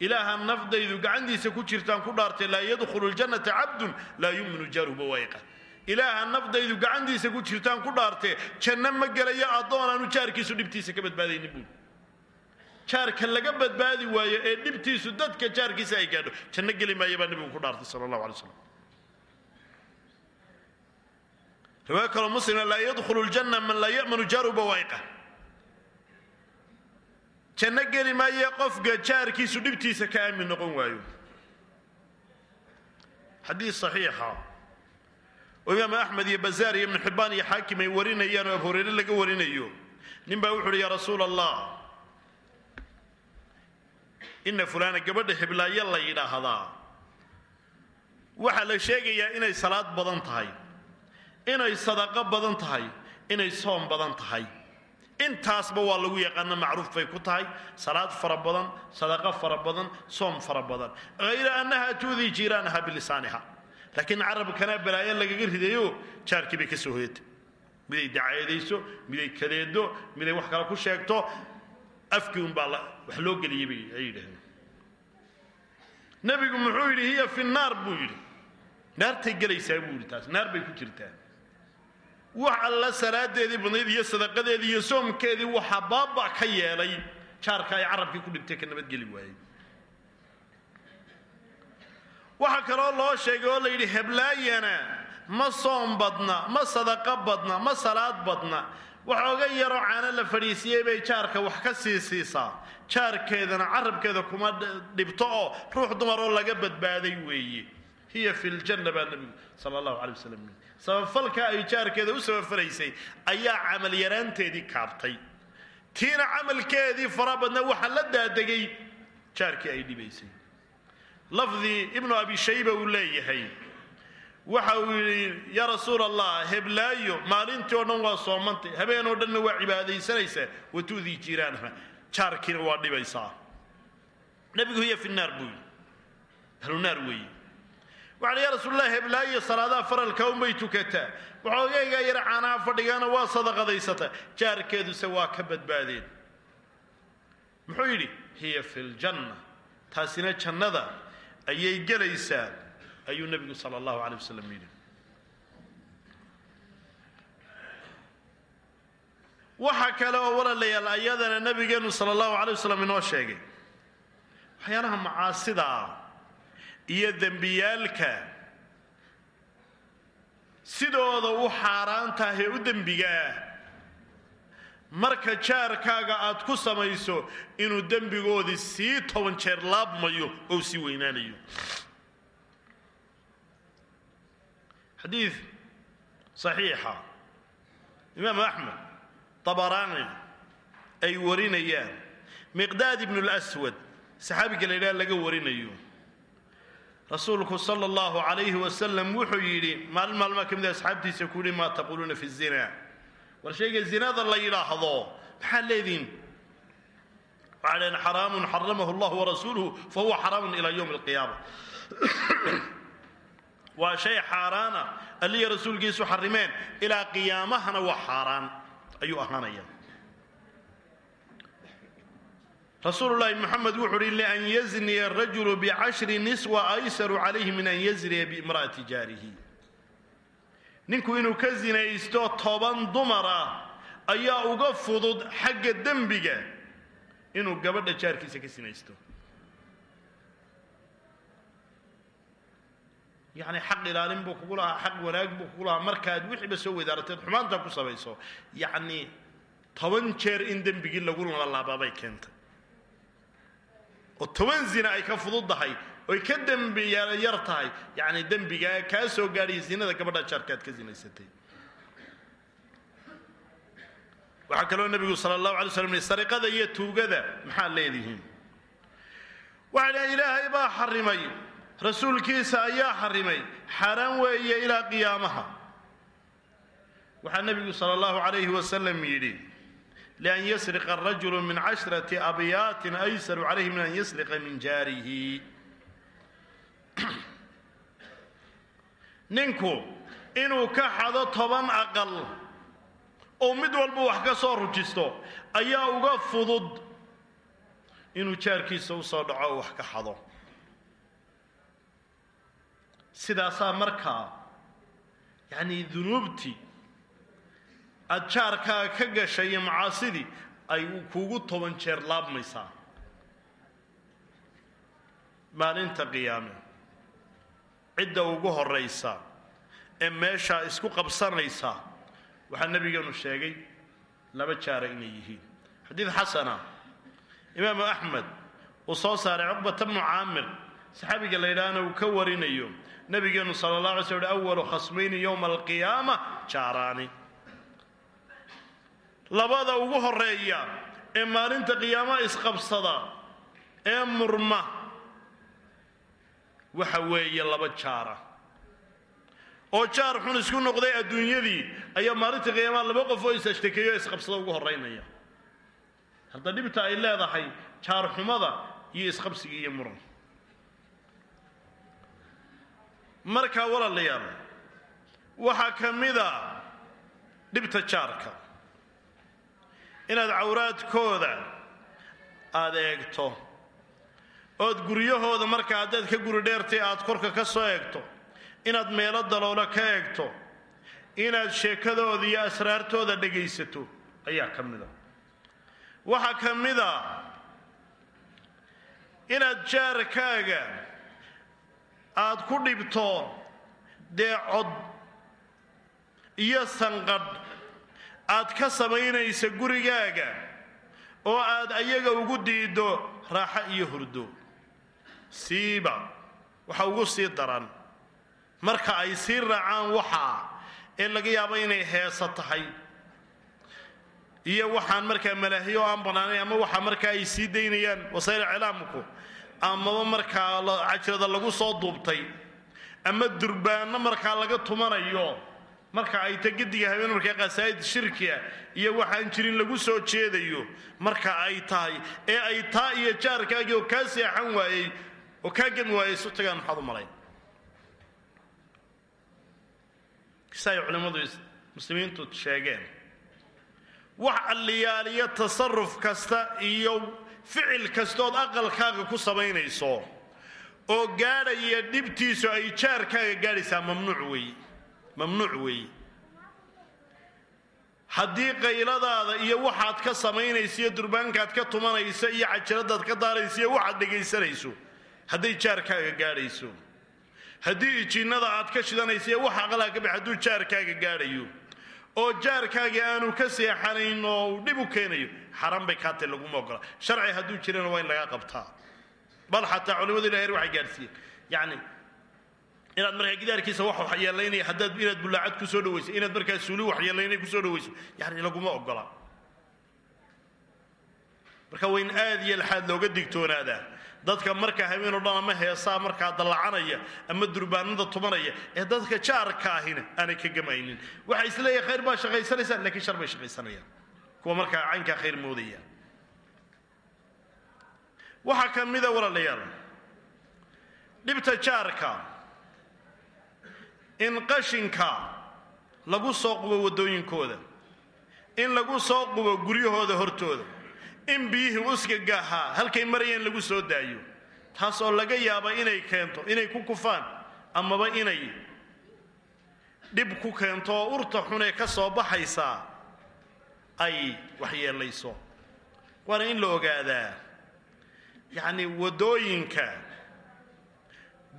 Ilaaha nafdaydu gacantiisa ku jirtaan ku dhaartay laa yadkhulu ljannata cabdun laa yuminu jaaruhu bawaayiqa ilaaha nafdaydu gacantiisa ku jirtaan ku dhaartee janno ma gelayo addoon aanu jaarkiisu dhibtiisa ka badbaadaynin buuli jaarka laga badbaadi waayo ee dhibtiisu dadka jaarkiisa ay gaadho janno geli maaya baa nebigu ku dhaartay sala allahu alay slam riwaayo kaloo muslima laa yadkhulu ljanna man laa ya'manu jaaruhu bawaayiqa janno geli maaye qofka jaarkiisu dhibtiisa ka aamin noqon waayo. Xadiis saxiixa. Oo imaam axmed iyo bazaar iyo ibnu xibbaan iyo xaakim ay warinayaan oo abu hureyre laga warinayo. Nin baa wuxu uhi yaa rasuula allah ina fulaana gabadha hiblaayo la yidhaahdaa. Waxaa la sheegayaa inay salaad badan tahay inay sadaqo badan tahay inay soom badan tahay. Intaasba waa lagu yaqaano macruuf bay ku tahay. Salaad fara badan sadaqo fara badan soom fara badan. Hayra annaha tuudii jiiraanaha bilisaaniha. Laakiin carabkana balaayo lagaga ridayo jaarkii bay ka soo hoyatay. Miday dacaadayso miday kadeedo miday wax kale ku sheegto afkii unbaa wax loo geliyey bay ay yidhahdeen nebigu muxuu yidhi hiya fi naar buu yidhi. Naartay gelaysaa buu yidhi taas naar bay ku jirtaa wax alla salaadeedii badnayd iyo sadaqadeedii iyo soomkeedii waxaa baaba ka yeelay. Jaarka ay carabkii ku dhintay ka nabadgeli waayey. Waxaa kaloo loo sheegay oo la yidhi heblaayana ma soom badna ma sadaqo badna ma salaad badna. Waxooga yaroo caano la fadhiisiiyey bay jaarka wax ka sii siisaa. Jaarkeedana carabkeeda kuma dhibto oo ruux dumaroo laga badbaaday weeye hiya fi ljanna baa nebigu sala allahu calay wasalam sababfalka ay jaarkeeda u sababfalaysay ayaa camal yaraanteedii kaabtay. Tiina camalkeedii fara badna waxaa la daadegay jaarkii ay dhibaysay. Lafdii ibnu abi shayba uu leeyahay waxa uu yidhi yaa rasuul allah heblaayo maalintii oo dhan waa soomantay habeen oo dhanna waa cibaadaysanaysaa watu'dii jiiraanaha jaarkiina waa dhibaysaa. Nebigu hiya fi naar buu yidhi. Ahlu naar weeye waxaa ya rasuulallah heblaayo salaadaha faralka unbay tukataa waxoogaygaa yara caanaha fadhigaana waa sadaqadaysataa jaarkeeduse waa ka badbaadeen. Muxuu yidhi hiya fi ljanna taasina jannada ayay gelaysaa ayuu nebigu sala allahu calay wasalam yidhi. Waxa kale oo walaalayaal ayadana nabigeenu sala allahu calay wasalam inoo sheegay waxyaalaha macaasida ah iyo dembiyaalka. Sidooda u xaaraantaah ee u dembigaah marka jaarkaaga aad ku samayso inuu dembigoodii sii toban jeer laabmayo oo sii weynaanayo. Xadiid saxiixa. Imaamu axmed dabaraani ay warinayaan. Miqdaad ibnu lswad saxaabiga la yidhaha laga warinayo rasuulku sala allahu calayhi wasalam wuxuu yidhi maalin maalmaa ka mid a asxaabtiisa ku yidhi maa taquuluuna fi zina. War shayga zinada la yidhaahdo maxaad leediin waxaa dhaheen xaraamun xaramahu allah warasuuluhu fa huwa xaraamun ilaa yowmi alqiyaama waa shay xaaraana alliya rasuulkiisu xarimeen ilaa qiyaamahana waa xaaraan ayuu ahaanaya rasuulu llaahi moxamed wuxuu uhi lian yazniya arajulu bicashri niswa aysaru calayhi min an yazniya biimra'ati jaarihi. Ninku inuu ka sinaysto toban dumar ayaa uga fudud xagga dembiga inuu gabadha jaarkiisa ka sinaysto. Yacni xaq ilaalin buu kugu lahaa xaq wanaag buu kugu lahaa. Markaad wixiiba soo weydaarateed xumaanta ku samayso yacni toban jeer in dembigii lagu lalaababay keentay oo toban zina ay ka fududdahay oy ka dembi yar tahay yacni dembigaa kaa soo gaadhaya zinada gabadha jaarka aad ka sinaysatay waxaa kaloo nebigu sala allahu alay slam sariqada iyo tuugada maxaad leedihiin? Waxay dhahay ilaahay baa xarimay. Rasuulkiisa ayaa xarimay. Xaaraan weeye ilaa qiyaamaha. Waxaa nebigu sala allahu calayhi wasalam lian yasriqa arajulu min cashrati abyaatin aysaru calayhi min an yasriqa min jaarihi ninku inuu ka xado toban aqal oo mid walba wax ka soo rujisto ayaa uga fudud inuu jaarkiisa u soo dhaco oo wax ka xado sidaasaa markaa yacnii dunuubtii aada jaarkaaga ka gashay iyo macaasidii ay kuugu toban jeer laabmaysaa. Maalinta qiyaame cidda ugu horraysa ee meeshaa isku qabsanaysa waxaa nebigeenu sheegay laba jaara inay yihiin. Xadiid xasana imaamu axmed uu soo saaray cuqbata bnu caamir saxaabiga la uu ka warinayo nebigeenu sala la alay sl awalu khasmayni yowma alqiyaama jaaraani labada ugu horreeya ee maalinta qiyaamaha isqabsada ee murma. Waxa weeye laba jaara. Oo jaar xun isku noqday adduunyadii ayaa maalinta qiyaamaha laba qof oo is-ashtakeeyo isqabsada ugu horraynaya hadda dhibta ay leedahay jaar xumada iyo isqabsiga iyo muran markaa walaalayaal waxaa ka mida dhibta jaarka inaad cawraadkooda aada eegto. Ood guryahooda markaa haddaad ka guri dheertay aad korka ka soo eegto. Inaad meelo daloola ka eegto. Inaad sheekadooda iyo asraartooda dhegaysato. Ayaa ka mida waxaa ka mida inaad jaarkaaga aad ku dhibto dee cod iyo sanqadh aad ka samaynaysa gurigaaga oo aad ayaga ugu diiddo raaxo iyo hurdo. Siiba waxa ugu sii daran. Marka ay sii raacaan waxaa ee laga yaabo inay heesa tahay. Iyo waxaan markaa malaahiyo aan bannaanayn ama waxa markaa ay sii daynayaan wasayl iclaamku amaba markaa cajrada lagu soo duubtay ama durbaanno markaa laga tumanayo marka ay ta gediga habeen markaa qasaa'id shirkiga iyo waxaan jirin lagu soo jeedayo marka ay tahay ee ay taa iyo jaarkaagii oo kaa seexan waayey oo kaa gemi waayey isu tagaan maxaad u malayn? Si ay culimmadu muslimiintu sheegeen wax alliyaaliyo tasaruf kasta iyo ficil kastood aqalkaaga ku samaynayso oo gaadhaya dhibtiisu ay jaarkaaga gaadhaysaa mamnuuc weeye mamnuuc weeye haddii qayladaada iyo waxaad ka samaynaysa iyo durbaankaad ka tumanaysa iyo cajaladaad ka daaraysa iyo waxaad dhegaysanayso. Hadday jaarkaaga gaadhayso. Haddii ijinnada aad ka shidanaysa iyo aqalaa ka bax jaarkaaga gaadhayo. Oo jaarkaagii aanu ka seexanayn oo uu dhib u keenayo. Xaran bay kaa tahy laguma ogola sharci hadduu jirana waa in lagaa qabtaa. Bal xataa culimmadu ilahay waxay gaadhsiiyeen. Yacni inaad markaa gidaarkiisa wax waxyeelaynaya haddaad inaad bullaacad ku soo dhawayso inaad markaa suuli waxyeelaynaya ku soo dhawayso yani laguma ogola marka waa aad iyo laxaad looga digtoonaadaa dadka markaa habeenoo dhan ama heesaa markaa dallacanaya ama durbaanada tumanaya ee dadka jaarka ahina aanay ka gamaynin. Waxay is leeyahay khayr baa shaqaysanaysaa lakiin shar bay shaqaysanayaan. Kuwa markaa caynkaa khayr moodaya. Waxaa ka mida walaalayaal dhibta jaarka in qashinka lagu soo qubo waddooyinkooda in lagu soo qubo guryahooda hortooda in biyihii usgaga ahaa halkay marayeen lagu soo daayo taas oo laga yaaba inay keento inay ku kufaan amaba inay dhib ku keento oo urta xunee ka soo baxaysaa ay waxyeelayso waana in la ogaadaa yacni waddooyinka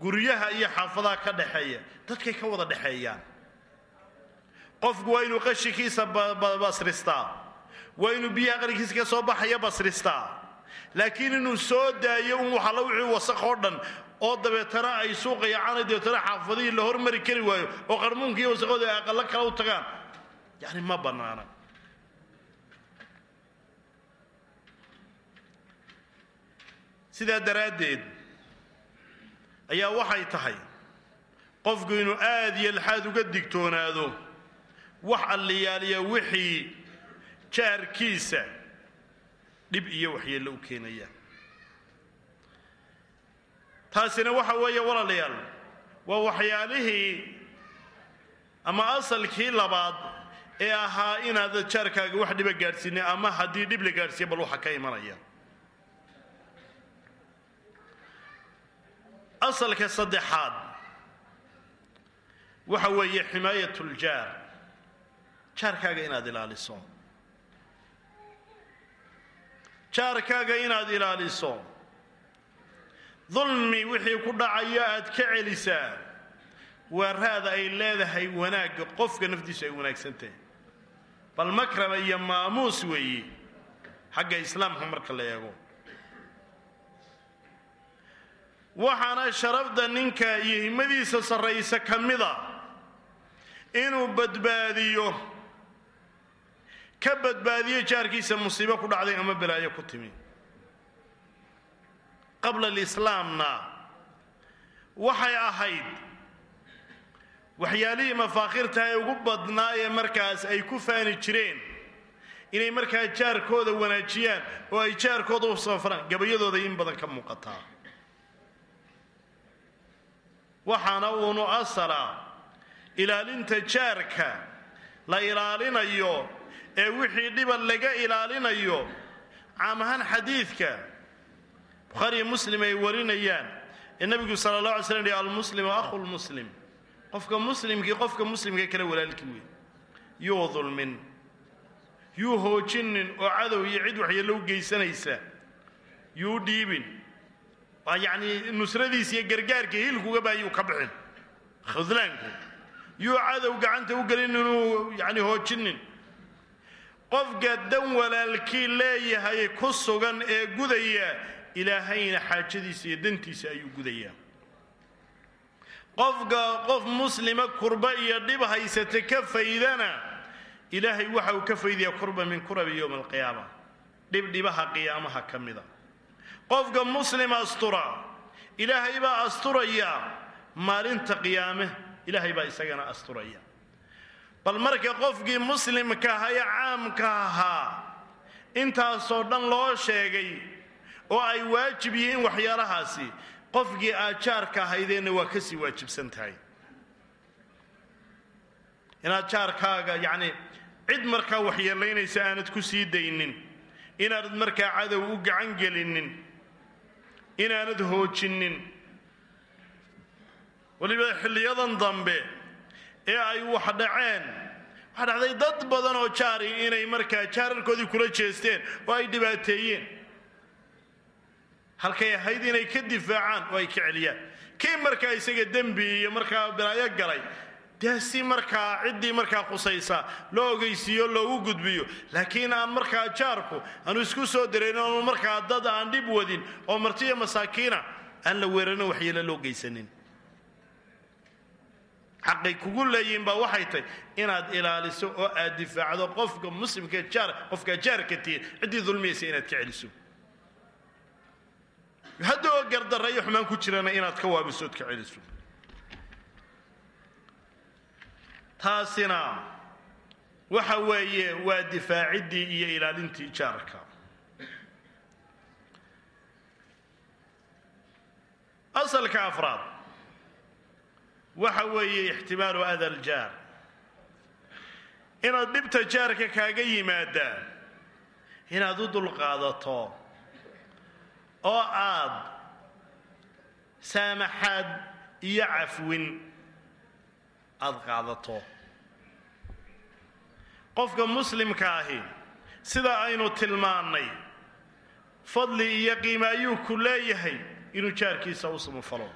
guryaha iyo xaafadaha ka dhaxeeya dadkay ka wada dhexeeyaan. Qofku waa inuu qashinkiisa basristaa waa inuu biyaha qarinkiisa ka soo baxaya basristaa laakiin inuu soo daayo un waxalla wixii wasaq oo dhan oo dabeetana ay suuqa yacaana dabeetana xaafadihii la hormari kari waayo oo qarmuunka iyo wasaqooda ay aqallo kala u tagaan. Yacni ma bannaana. Sidaa daraaddeed ayaa waxay tahay qofku inuu aad iyo laxaad uga digtoonaado wax alliyaaliya wixii jaarkiisa dhib iyo waxyeello u keenaya. Taasina waxa weeye walaalayaal waa waxyaalihii ama asalkii labaad ee ahaa inaad jaarkaaga wax dhiba gaadhsiinin ama haddii dhib la gaadhsiiya bal waxa ka imanaya. Asalka saddexaad waxa weeye ximaayat ljaar jaarkaaga inaad ilaaliso. Jaarkaaga inaad ilaaliso. Dulmi wixii ku dhacayo aad ka celisaa. Waa raada ay leedahay wanaagga qofka naftiisu ay wanaagsan tahay bal makrama iyo maamuus weeye xagga islaamka marka la eego. Waxaana sharafda ninka iyo himmadiisa sarraysa ka mida inuu badbaadiyo ka badbaadiyo jaarkiisa musiibo ku dhacday ama balaayo ku timi. Qabla alislaamna waxay ahayd waxyaalihii mafaakhirta ee ugu badnaa ee markaas ay ku faani jireen inay markaa jaarkooda wanaajiyaan oo ay jaarkooda u safraan gabayadooday in badan ka muuqataa. Waxaana uunu asala ilaalinta jaarka la ilaalinayo ee wixii dhiban laga ilaalinayo caam ahaan xadiidka bukhaariyo muslim ay warinayaan ee nebigu sala allah alay slam yihi almuslimu akhu lmuslim qofka muslimkii qofka muslimka kale walaalkii wey yuu dulmin yuu hoojinin oo cadow iyo cid waxyeello u geysanaysa. Yuu dhiibin. Waa yacnii nusradiisa iyo gargaarka hiilkuga baayuu ka bixin. Khudlaanku yuu cadow gacanta u gelin inuu yacni hoojinin. Qofka dan walaalkii leeyahay ku sugan ee gudaya ilaahayna xaajadiisa iyo dantiisa ayuu gudayaa. Qofka qof muslima kurba iyo dhib haysata ka faydana ilaahay waxa uu ka faydayaa kurba min kurabi yowma alqiyaama dhib dhibaha qiyaamaha ka mida. Qofka muslim astura ilaahay baa asturaya maalinta qiyaame ilaahay baa isagana asturaya. Bal marka qofkii muslimka ahaa ee caamka ahaa intaasoo dhan loo sheegay oo ay waajib yihiin waxyaalahaasi qofkii aad jaarka ahaydeenna waa ka sii waajibsan tahay. Inaad jaarkaaga yacni cid markaa waxyeelaynaysa aanad ku sii daynin inaanad markaa cadow u gacan gelinin inaanad hoojinin weliba xilliyadan dambe ee ay wax dhaceen. Waxaa dhacday dad badan oo jaari inay markaa jaararkoodii kula jeesteen oo ay dhibaateeyeen. Halkay ahayd inay ka difaacaan oo ay ka celiyaan. Kii markaa isaga dembi iyo markaa balaayo galay dee si markaa ciddii markaa qusaysa loo ogeysiiyo loogu gudbiyo. Laakiin aan markaa jaarku aanu isku soo daraynin aanu markaa dad aan dhib wadin oo martiyo masaakiina aan la weerarin waxyeelo loo geysanin xaqay kugu leeyihiin baa waxay tahay inaad ilaaliso oo aad difaacdo qofka muslimka jaar qofka jaarka tihiin ciddii dulmiyaysa inaad ka celiso. Hadda oo gardarrayo xumaan ku jirana inaad ka waabiso ood ka celiso. Taasina waxa weeye waa difaaciddii iyo ilaalintii jaarka. Asalka afraad waxa weeye ixtimaalu ada aljaar. Inaad dhibta jaarka kaaga yimaadaan inaad u dulqaadato oo aad saamaxaad iyo cafwin aada qaadato. Qofka muslimka ahi sida aynu tilmaannay fadli iyo qiime ayuu ku leeyahay inuu jaarkiisa u samafalo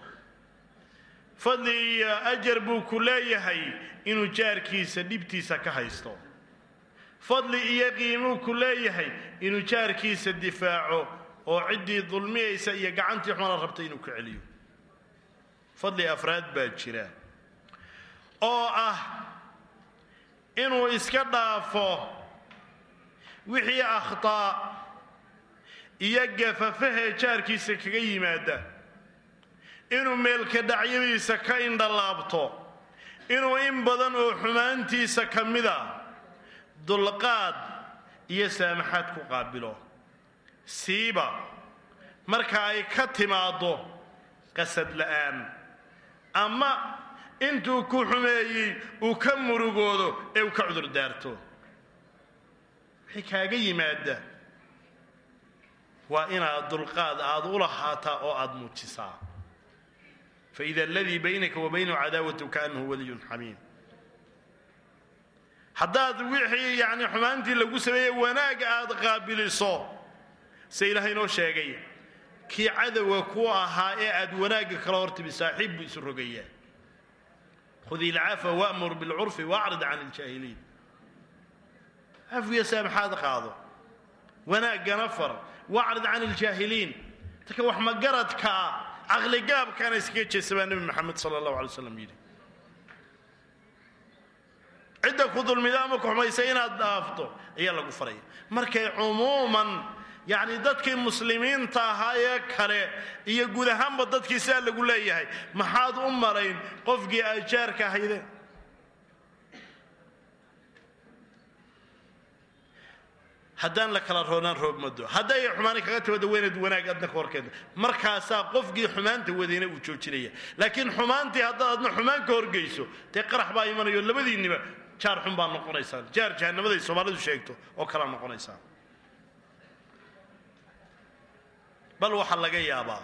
fadli iyo ajar buu ku leeyahay inuu jaarkiisa dhibtiisa ka haysto. Fadli iyo qiimuu ku leeyahay inuu jaarkiisa difaaco oo ciddii dulmiyaysa iyo gacantii xumana rabta inuu ka celiyo. Fadli afraad baa jira oo ah inuu iska dhaafo wixii akhtaa iyo gafafahee jaarkiisa kaga yimaada inuu meelka dhacyadiisa ka indhalaabto inuu in badan oo xumaantiisa ka mida dulqaad iyo saamaxaad ku qaabilo. Siiba marka ay ka timaaddo qasad la'aan. Ama intuu ku xumeeyey uu ka murugoodo ee uu ka cudur daarto. Wixii kaaga yimaada waa inaad dulqaad aad u lahaataa oo aad muujisaa faida aladii baynaka wa baynahu cadaawatu kaanahu waliyun xamiim haddaad wixii yani xumaantii lagu sameeyey wanaag aad qaabiliso se ilaahay inoo sheegay kii cadowga ku ahaa ee aad wanaagga kala hortimi saaxiib buu isu rogayaa khud ilcafa wamur bilcurfi waacrid can iljaahiliin cafiya saamaxaad qaado wanaaggana far wacrid can iljaahiliin dadka wax magaradkaa caqligaabkaana iskaga jeesta baa nebi maxamed sala allahu alay slam cidda ku dulmida ama ku xumaysa inaad dhaafto ayaa lagu faraya markay cumuuman yacni dadkii muslimiinta ahaa ee kale iyo guud ahaanba dadkii sidaa lagu leeyahay maxaad u malayn qofkii ajaarka ahaydeen haddaan la kala roonaan roobmado hadday xumaani kaga timaado weynaad wanaag adna ka horkeenta markaasaa qofkii xumaanta wadayna uu joojinaya. Laakiin xumaantii haddaad adna xumaan ka horgeyso dee qarax baa imanayo labadiinniba jaar xun baa noqonaysaan. Jaar jahannamaday soomaalidu sheegto oo kalaa noqonaysaan. Bal waxaa laga yaabaa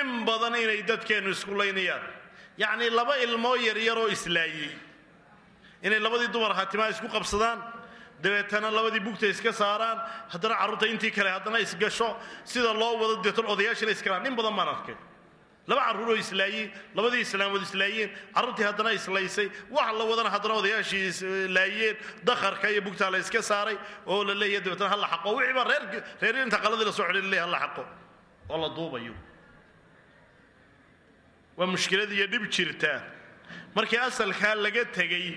in badan inay dadkeennu isku laynayaan yacnii laba ilmoo yaryaroo islaayey inay labadii dumar hatimaa isku qabsadaan dabeetana labadii bugta iska saaraan haddana carruurta intii kale haddana isgasho sida loo wado deetan odayaashina iskalaan in badan baan arkay. laba carruuroo islaayey labadii islaamood islaayeen carruurtii haddana islaysay wax la wadana haddana odayaashii islaayeen dakharka iyo bugtaa la iska saaray oo la leeyahay dabeetana halla xaqo. Wixiiba reer reer inta qaladii la soo xidhay la halla xaqo oo la duubayo. Waa mushkilad dhib jirta. Markii asalkaa laga tegey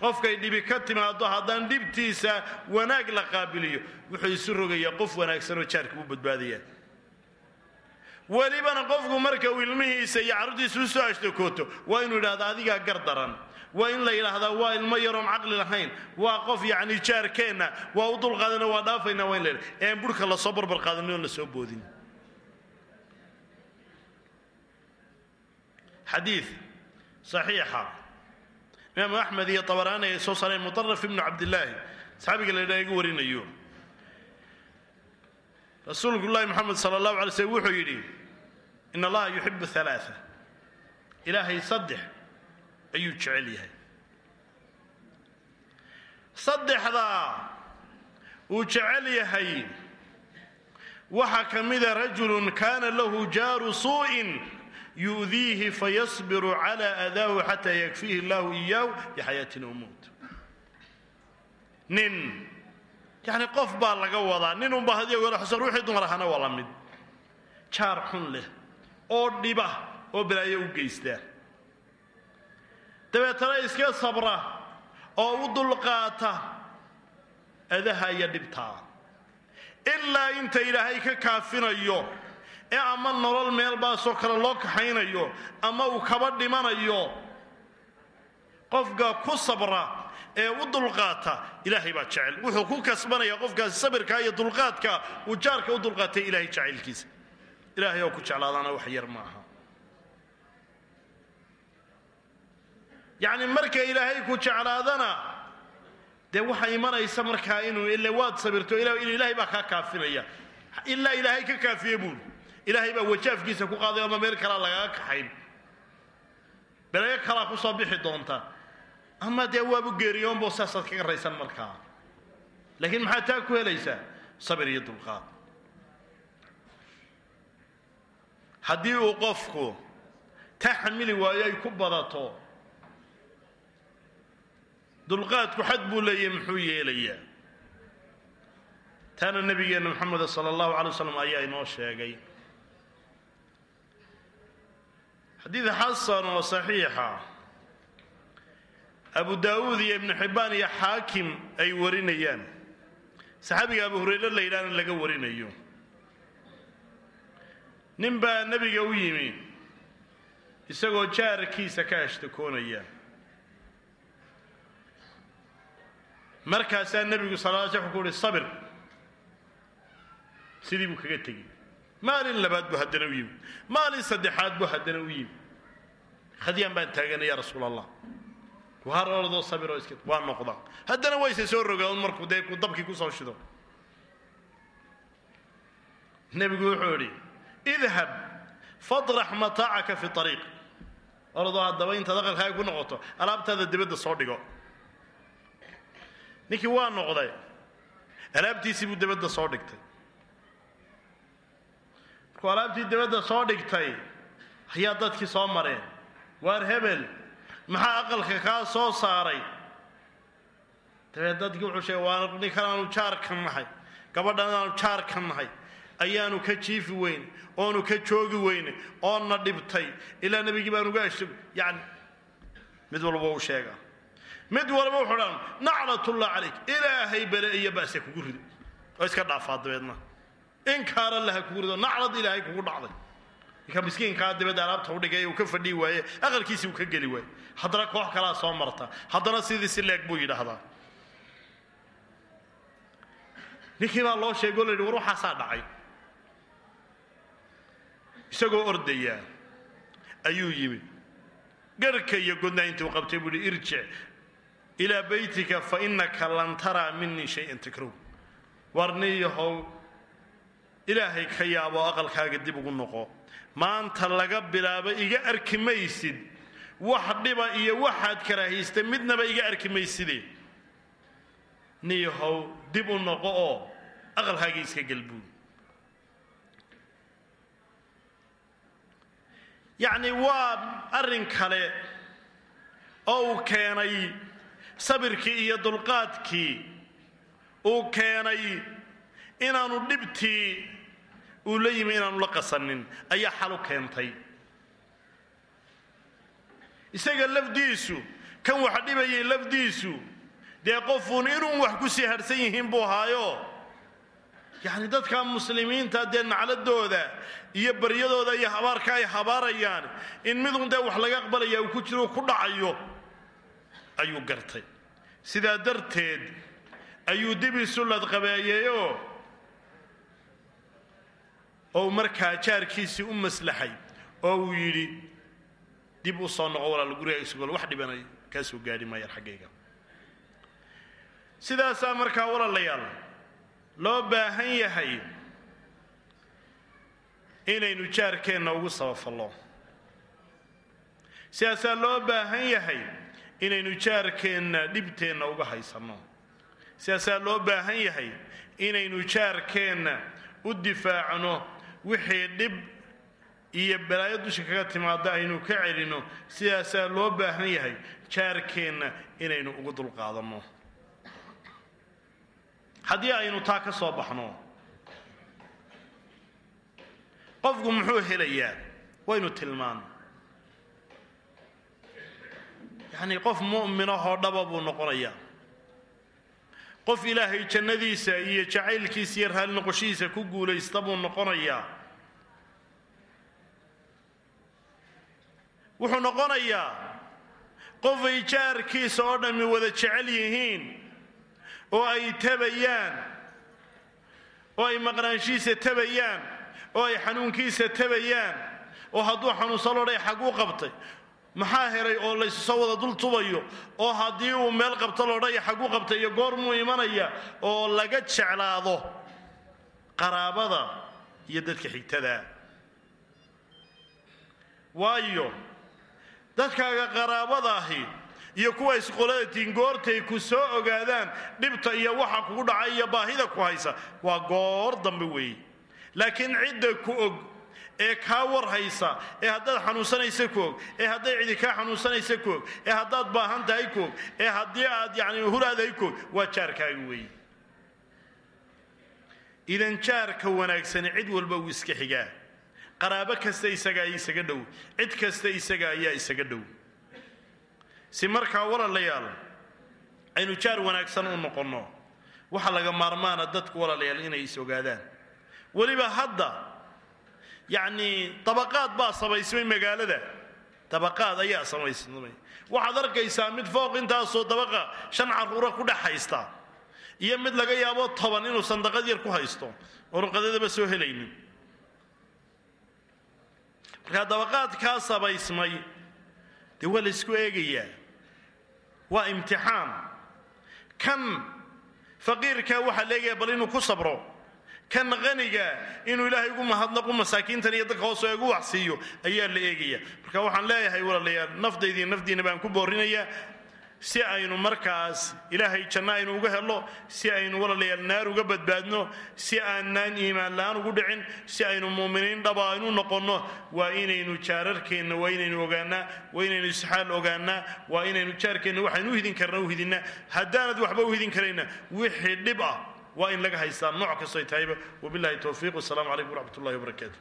qofkay dhibi ka timaado haddaan dhibtiisa wanaag la qaabiliyo wuxuu isu rogayaa qof wanaagsanoo jaarka u badbaadaya. Welibana qofku marka uu ilmihiisa iyo carruurtiisa u soo ashtokooto waa inuu yidhahda adigaa gar daran. Waa in la yidhaahdaa waa ilmo yaroon caqli lahayn. Waa qof yacni jaarkeenna waa u dulqaadana waa dhaafayna waa in la yidhahda ean burhka la soo barbar qaadanin oon la soo boodin. Xadiid saxiixa imaamu axmed iyo tabaraani ay soo saareen mutaraf ibnu cabdillaahi. Saxaabiga la yidhaha iga warinayo. Rasuulku llahi moxamed sala allahu alay slm wuxuu yidhi in allaha yuxibu halaaa ilaahay saddex ayuu jecel yahay. Saddexdaa uu jecel yahay mida rajulun kaana lahu jaaru suu'in yu'diihi fayasbiru cala adaahu xataa yakfiihi allahu iyaahu bixayaatin umuut nin yacni qof baa laga wadaa. Nin unba hadiyo goole xuseen ruuxii dumar ahana waa la mid. Jaar xun leh oo dhiba oo balaayo u geysta dabeetana iska sabra oo u dulqaata adaha iyo dhibtaa. Ilaa inta ilaahay ka kaafinayo ee ama nolol meelbaasoo kale loo kaxaynayo ama uu kaba dhimanayo. Qofka ku sabra ee u dulqaata ilaahay baa jecel. Wuxuu ku kasbanaya qofkaasi sabirkaa iyo dulqaadka. Uu jaarka u dulqaatay ilaahay jacaylkiisa. Ilaahay oo ku jeclaadaana wax yar ma aha. Yacni marka ilaahay ku jeclaadana dee waxaa imanaysa markaa inuu ile waad sabirto ilaahay baa kaa kaafinaya ilaa ilaahay ka kaafiye buuli ilaahay baa wajaafkiisa ku qaaday ama meel kalaa lagaga kaxayn. Belayo kalaa ku soo bixi doonta. Ama dee waabu geeriyoonbo saasaad kaga raysan markaa laakiin maxaad taa ku helaysaa sabir iyo dulqaad. Haddii uu qofku taxmili waayo ay ku badato dulqaadku xad buu leeyahay muxuu yeelayaa. Taana nabigeenna moxamed sala allahu alay waslam ayaa inoo sheegay xadiid xasan oo saxiixa. Abu daa'uud iyo ibnu xibbaan iyo xaakim ay warinayaan. Saxaabiga abu hurayre la yidhahna laga warinayo. Nin baa nebiga u yimi isagoo jaarkiisa ka ashtakoonaya markaasaa nebigu sal l sl ku uhi sabir. Sidii buu kaga tegi maalin labaad buu haddana u yimi maalin saddexaad buu haddana u yimi khadyaan baan taaganay ya rasuul allah waar ordoo sabiroo iska waa noqda haddana wayse soo rogaa un markuu dee dabkii ku soo shido. Nebigu wuxuu idhi idhab fadrax mataacaka fi ariiq ordoo haddaba intaad aqalkaaga ku noqoto alaabtaada dibadda soo dhigo. Ninkii waa noqday alaabtiisii buu dibadda soo dhigtay markuu alaabtii dibadda soo dhigtay. Ayaa dadkii soo mareen. Waar hebel? Maxaa aqalka kaa soo saaray? Dabeed dadkii wuxuu sheegay waa ninkan aanu jaar ka nahay. Gabadhan aanu jaar ka nahay. Ayaanu ka jiifi weyne oonu ka joogi weyne oonna dhibtay. Ilaa nebigii baan uga ashtago yacni mid walba u sheegaa. Mid walba wuxuu dhan naclatullah calayk. Ilaahay bele iyo ba'se kugu rido oo iska dhaafaa dabeedna inkaar allaha kugu rido naclad ilaahay kugu dhacday. Ninka miskiinkaa dibadda alaabta u dhigay uu ka fadhii waaye aqalkiisii uu ka geli waaye. Haddana koox kalaa soo marta. Haddana sidii si leeg buu yidhaahdaa. Ninkii baa loo sheegay o la yidhi war dhacay. Isagoo ordayaa ayuu yimi garhka iyo godna intuu qabtay buu ihi irjic baytika fa innaka lan taraa minii shay-an warniyahow ilaahay ka yaabo aqalkaaga dib ugu noqo. Maanta laga bilaabo iga arki maysid. Wax dhiba iyo waxaad karaahaysta midnaba iga arki mayside. Niyahow dib u noqo oo aqalkaaga iska gelbuud yacni waa arrin kale oo uu keenay sabirkii iyo dulqaadkii. Uu keenay inaanu dhibtii uu la yimi inaanu la qasanin ayaa xal u keentay. Isaga lafdiisu kan wax dhibayay lafdiisu dee qofuun inuu wax ku sii harhsan yihiin buu ahaayo yacni dadka muslimiinta dee nacladooda iyo baryadooda iyo habaarka ay habaarayaan in midun dee wax laga aqbalaya uu ku jiro ku dhacayo ayuu gartay. Sidaa darteed ayuu dib isu ladqabeeyeyoo ou markaa jaarkiisii u maslaxay oo uu yidhi dib u soo noqo walaal guriga isugol wax dhibanay kaa gaadhi maayaan xaggayga. Sidaasaa markaa walaalayaal loo baahan yahay inaynu jaarkeenna ugu sabafallo. Sidaasaa loo baahan yahay inaynu jaarkeenna dhibteenna uga haysanno. Sidaasaa loo baahan yahay inaynu jaarkeenna u difaacno wixii dhib iyo balaayo dusha kaga timaada aynu ka celinno sidaasaa loo baahan yahay jaarkeenna inaynu ugu dulqaadanno haddii aynu taa ka soo baxno qofku muxuu helayaa? Waynu tilmaano yacnii qof mu'minahoo dhaba buu noqonayaa qof ilaahay jannadiisa iyo jacaylkiisa iyo raali noqoshihiisa ku guulaysta buu noqonayaa wuxuu noqonayaa qof ay jaarkiisa oo dhammi wada jecel yihiin oo ay tabayaan oo ay maqnaanshihiisa tabayaan oo ay xanuunkiisa tabayaan oo hadduu xanuunsano dhay xaguu qabtay maxaa helay oo laysu wada dul tubayo? Oo haddii uu meel qabto loodhaya xaguu qabtay iyo goormuu imanaya oo laga jeclaado qaraabada iyo dadka xigtada. Waayo dadkaaga qaraabadaahi iyo kuwa isqoladatiin goortay ku soo ogaadaan dhibta iyo waxa kugu dhacay iyo baahida ku haysa waa goor dambe weeye. Laakiin cidda ku og ee kaa war haysa ee haddaad xanuunsanaysa ku og ee hadday cidi kaa xanuunsanaysa ku og ee haddaad baahan tahay ku og ee haddii aad yacni hulaadahay ku og waa jaarkaaga weeye idan jaarka wanaagsani cid walba wuu iska xigaa. Qaraabo kasta isaga ayaa isaga dhow cid kasta isaga ayaa isaga dhow. Si markaa walaalayaal aynu jaar wanaagsan u noqonno. Waxaa laga maarmaana dadku walaalayaal inay is ogaadaan. Weliba hadda yacnii dabaqaad baa samaysmay magaalada. Dabaqaad ayaa samaysmay. Waxaad arkaysaa mid fooq intaasoo dabaqa shan carruura ku dhex haysta iyo mid laga yaabo toban inuu sandaqad yar ku haysto. Oonu qadadaba soo helaynin. Markaa dabaqaadkaa samaysmay dee waa la isku eegayaa. Waa imtixaan. Kan faqiirkaa waxaa la bal inuu ku sabro kan qaniga inuu ilaahay ugu mahadnaqu masaakiintan iyo dadka hoose ugu waxsiiyo ayaa la eegaya. Marka waxaan leeyahay walaalayaal nafdaydii nafdiina baan ku boorinayaa si aynu markaas ilaahay janno aynu uga helo si aynu walaalayaal naar uga badbaadno si aanaan iimaan la'aan ugu dhicin si aynu muuminiin dhaba aynu noqonno waa inaynu jaararkeenna waa inaynu ogaanaa waa inaynu isxaal ogaanaa waa inaynu jaarkeenna waxaynu u hidin karna u hidinaa. Haddaanad waxba u hidin karayna wixii dhib ah waa in laga haystaa nooc kastoy tahayba wabillahi towfiiq wasalaamu calaykum waraxmat ullahi wabarakaatu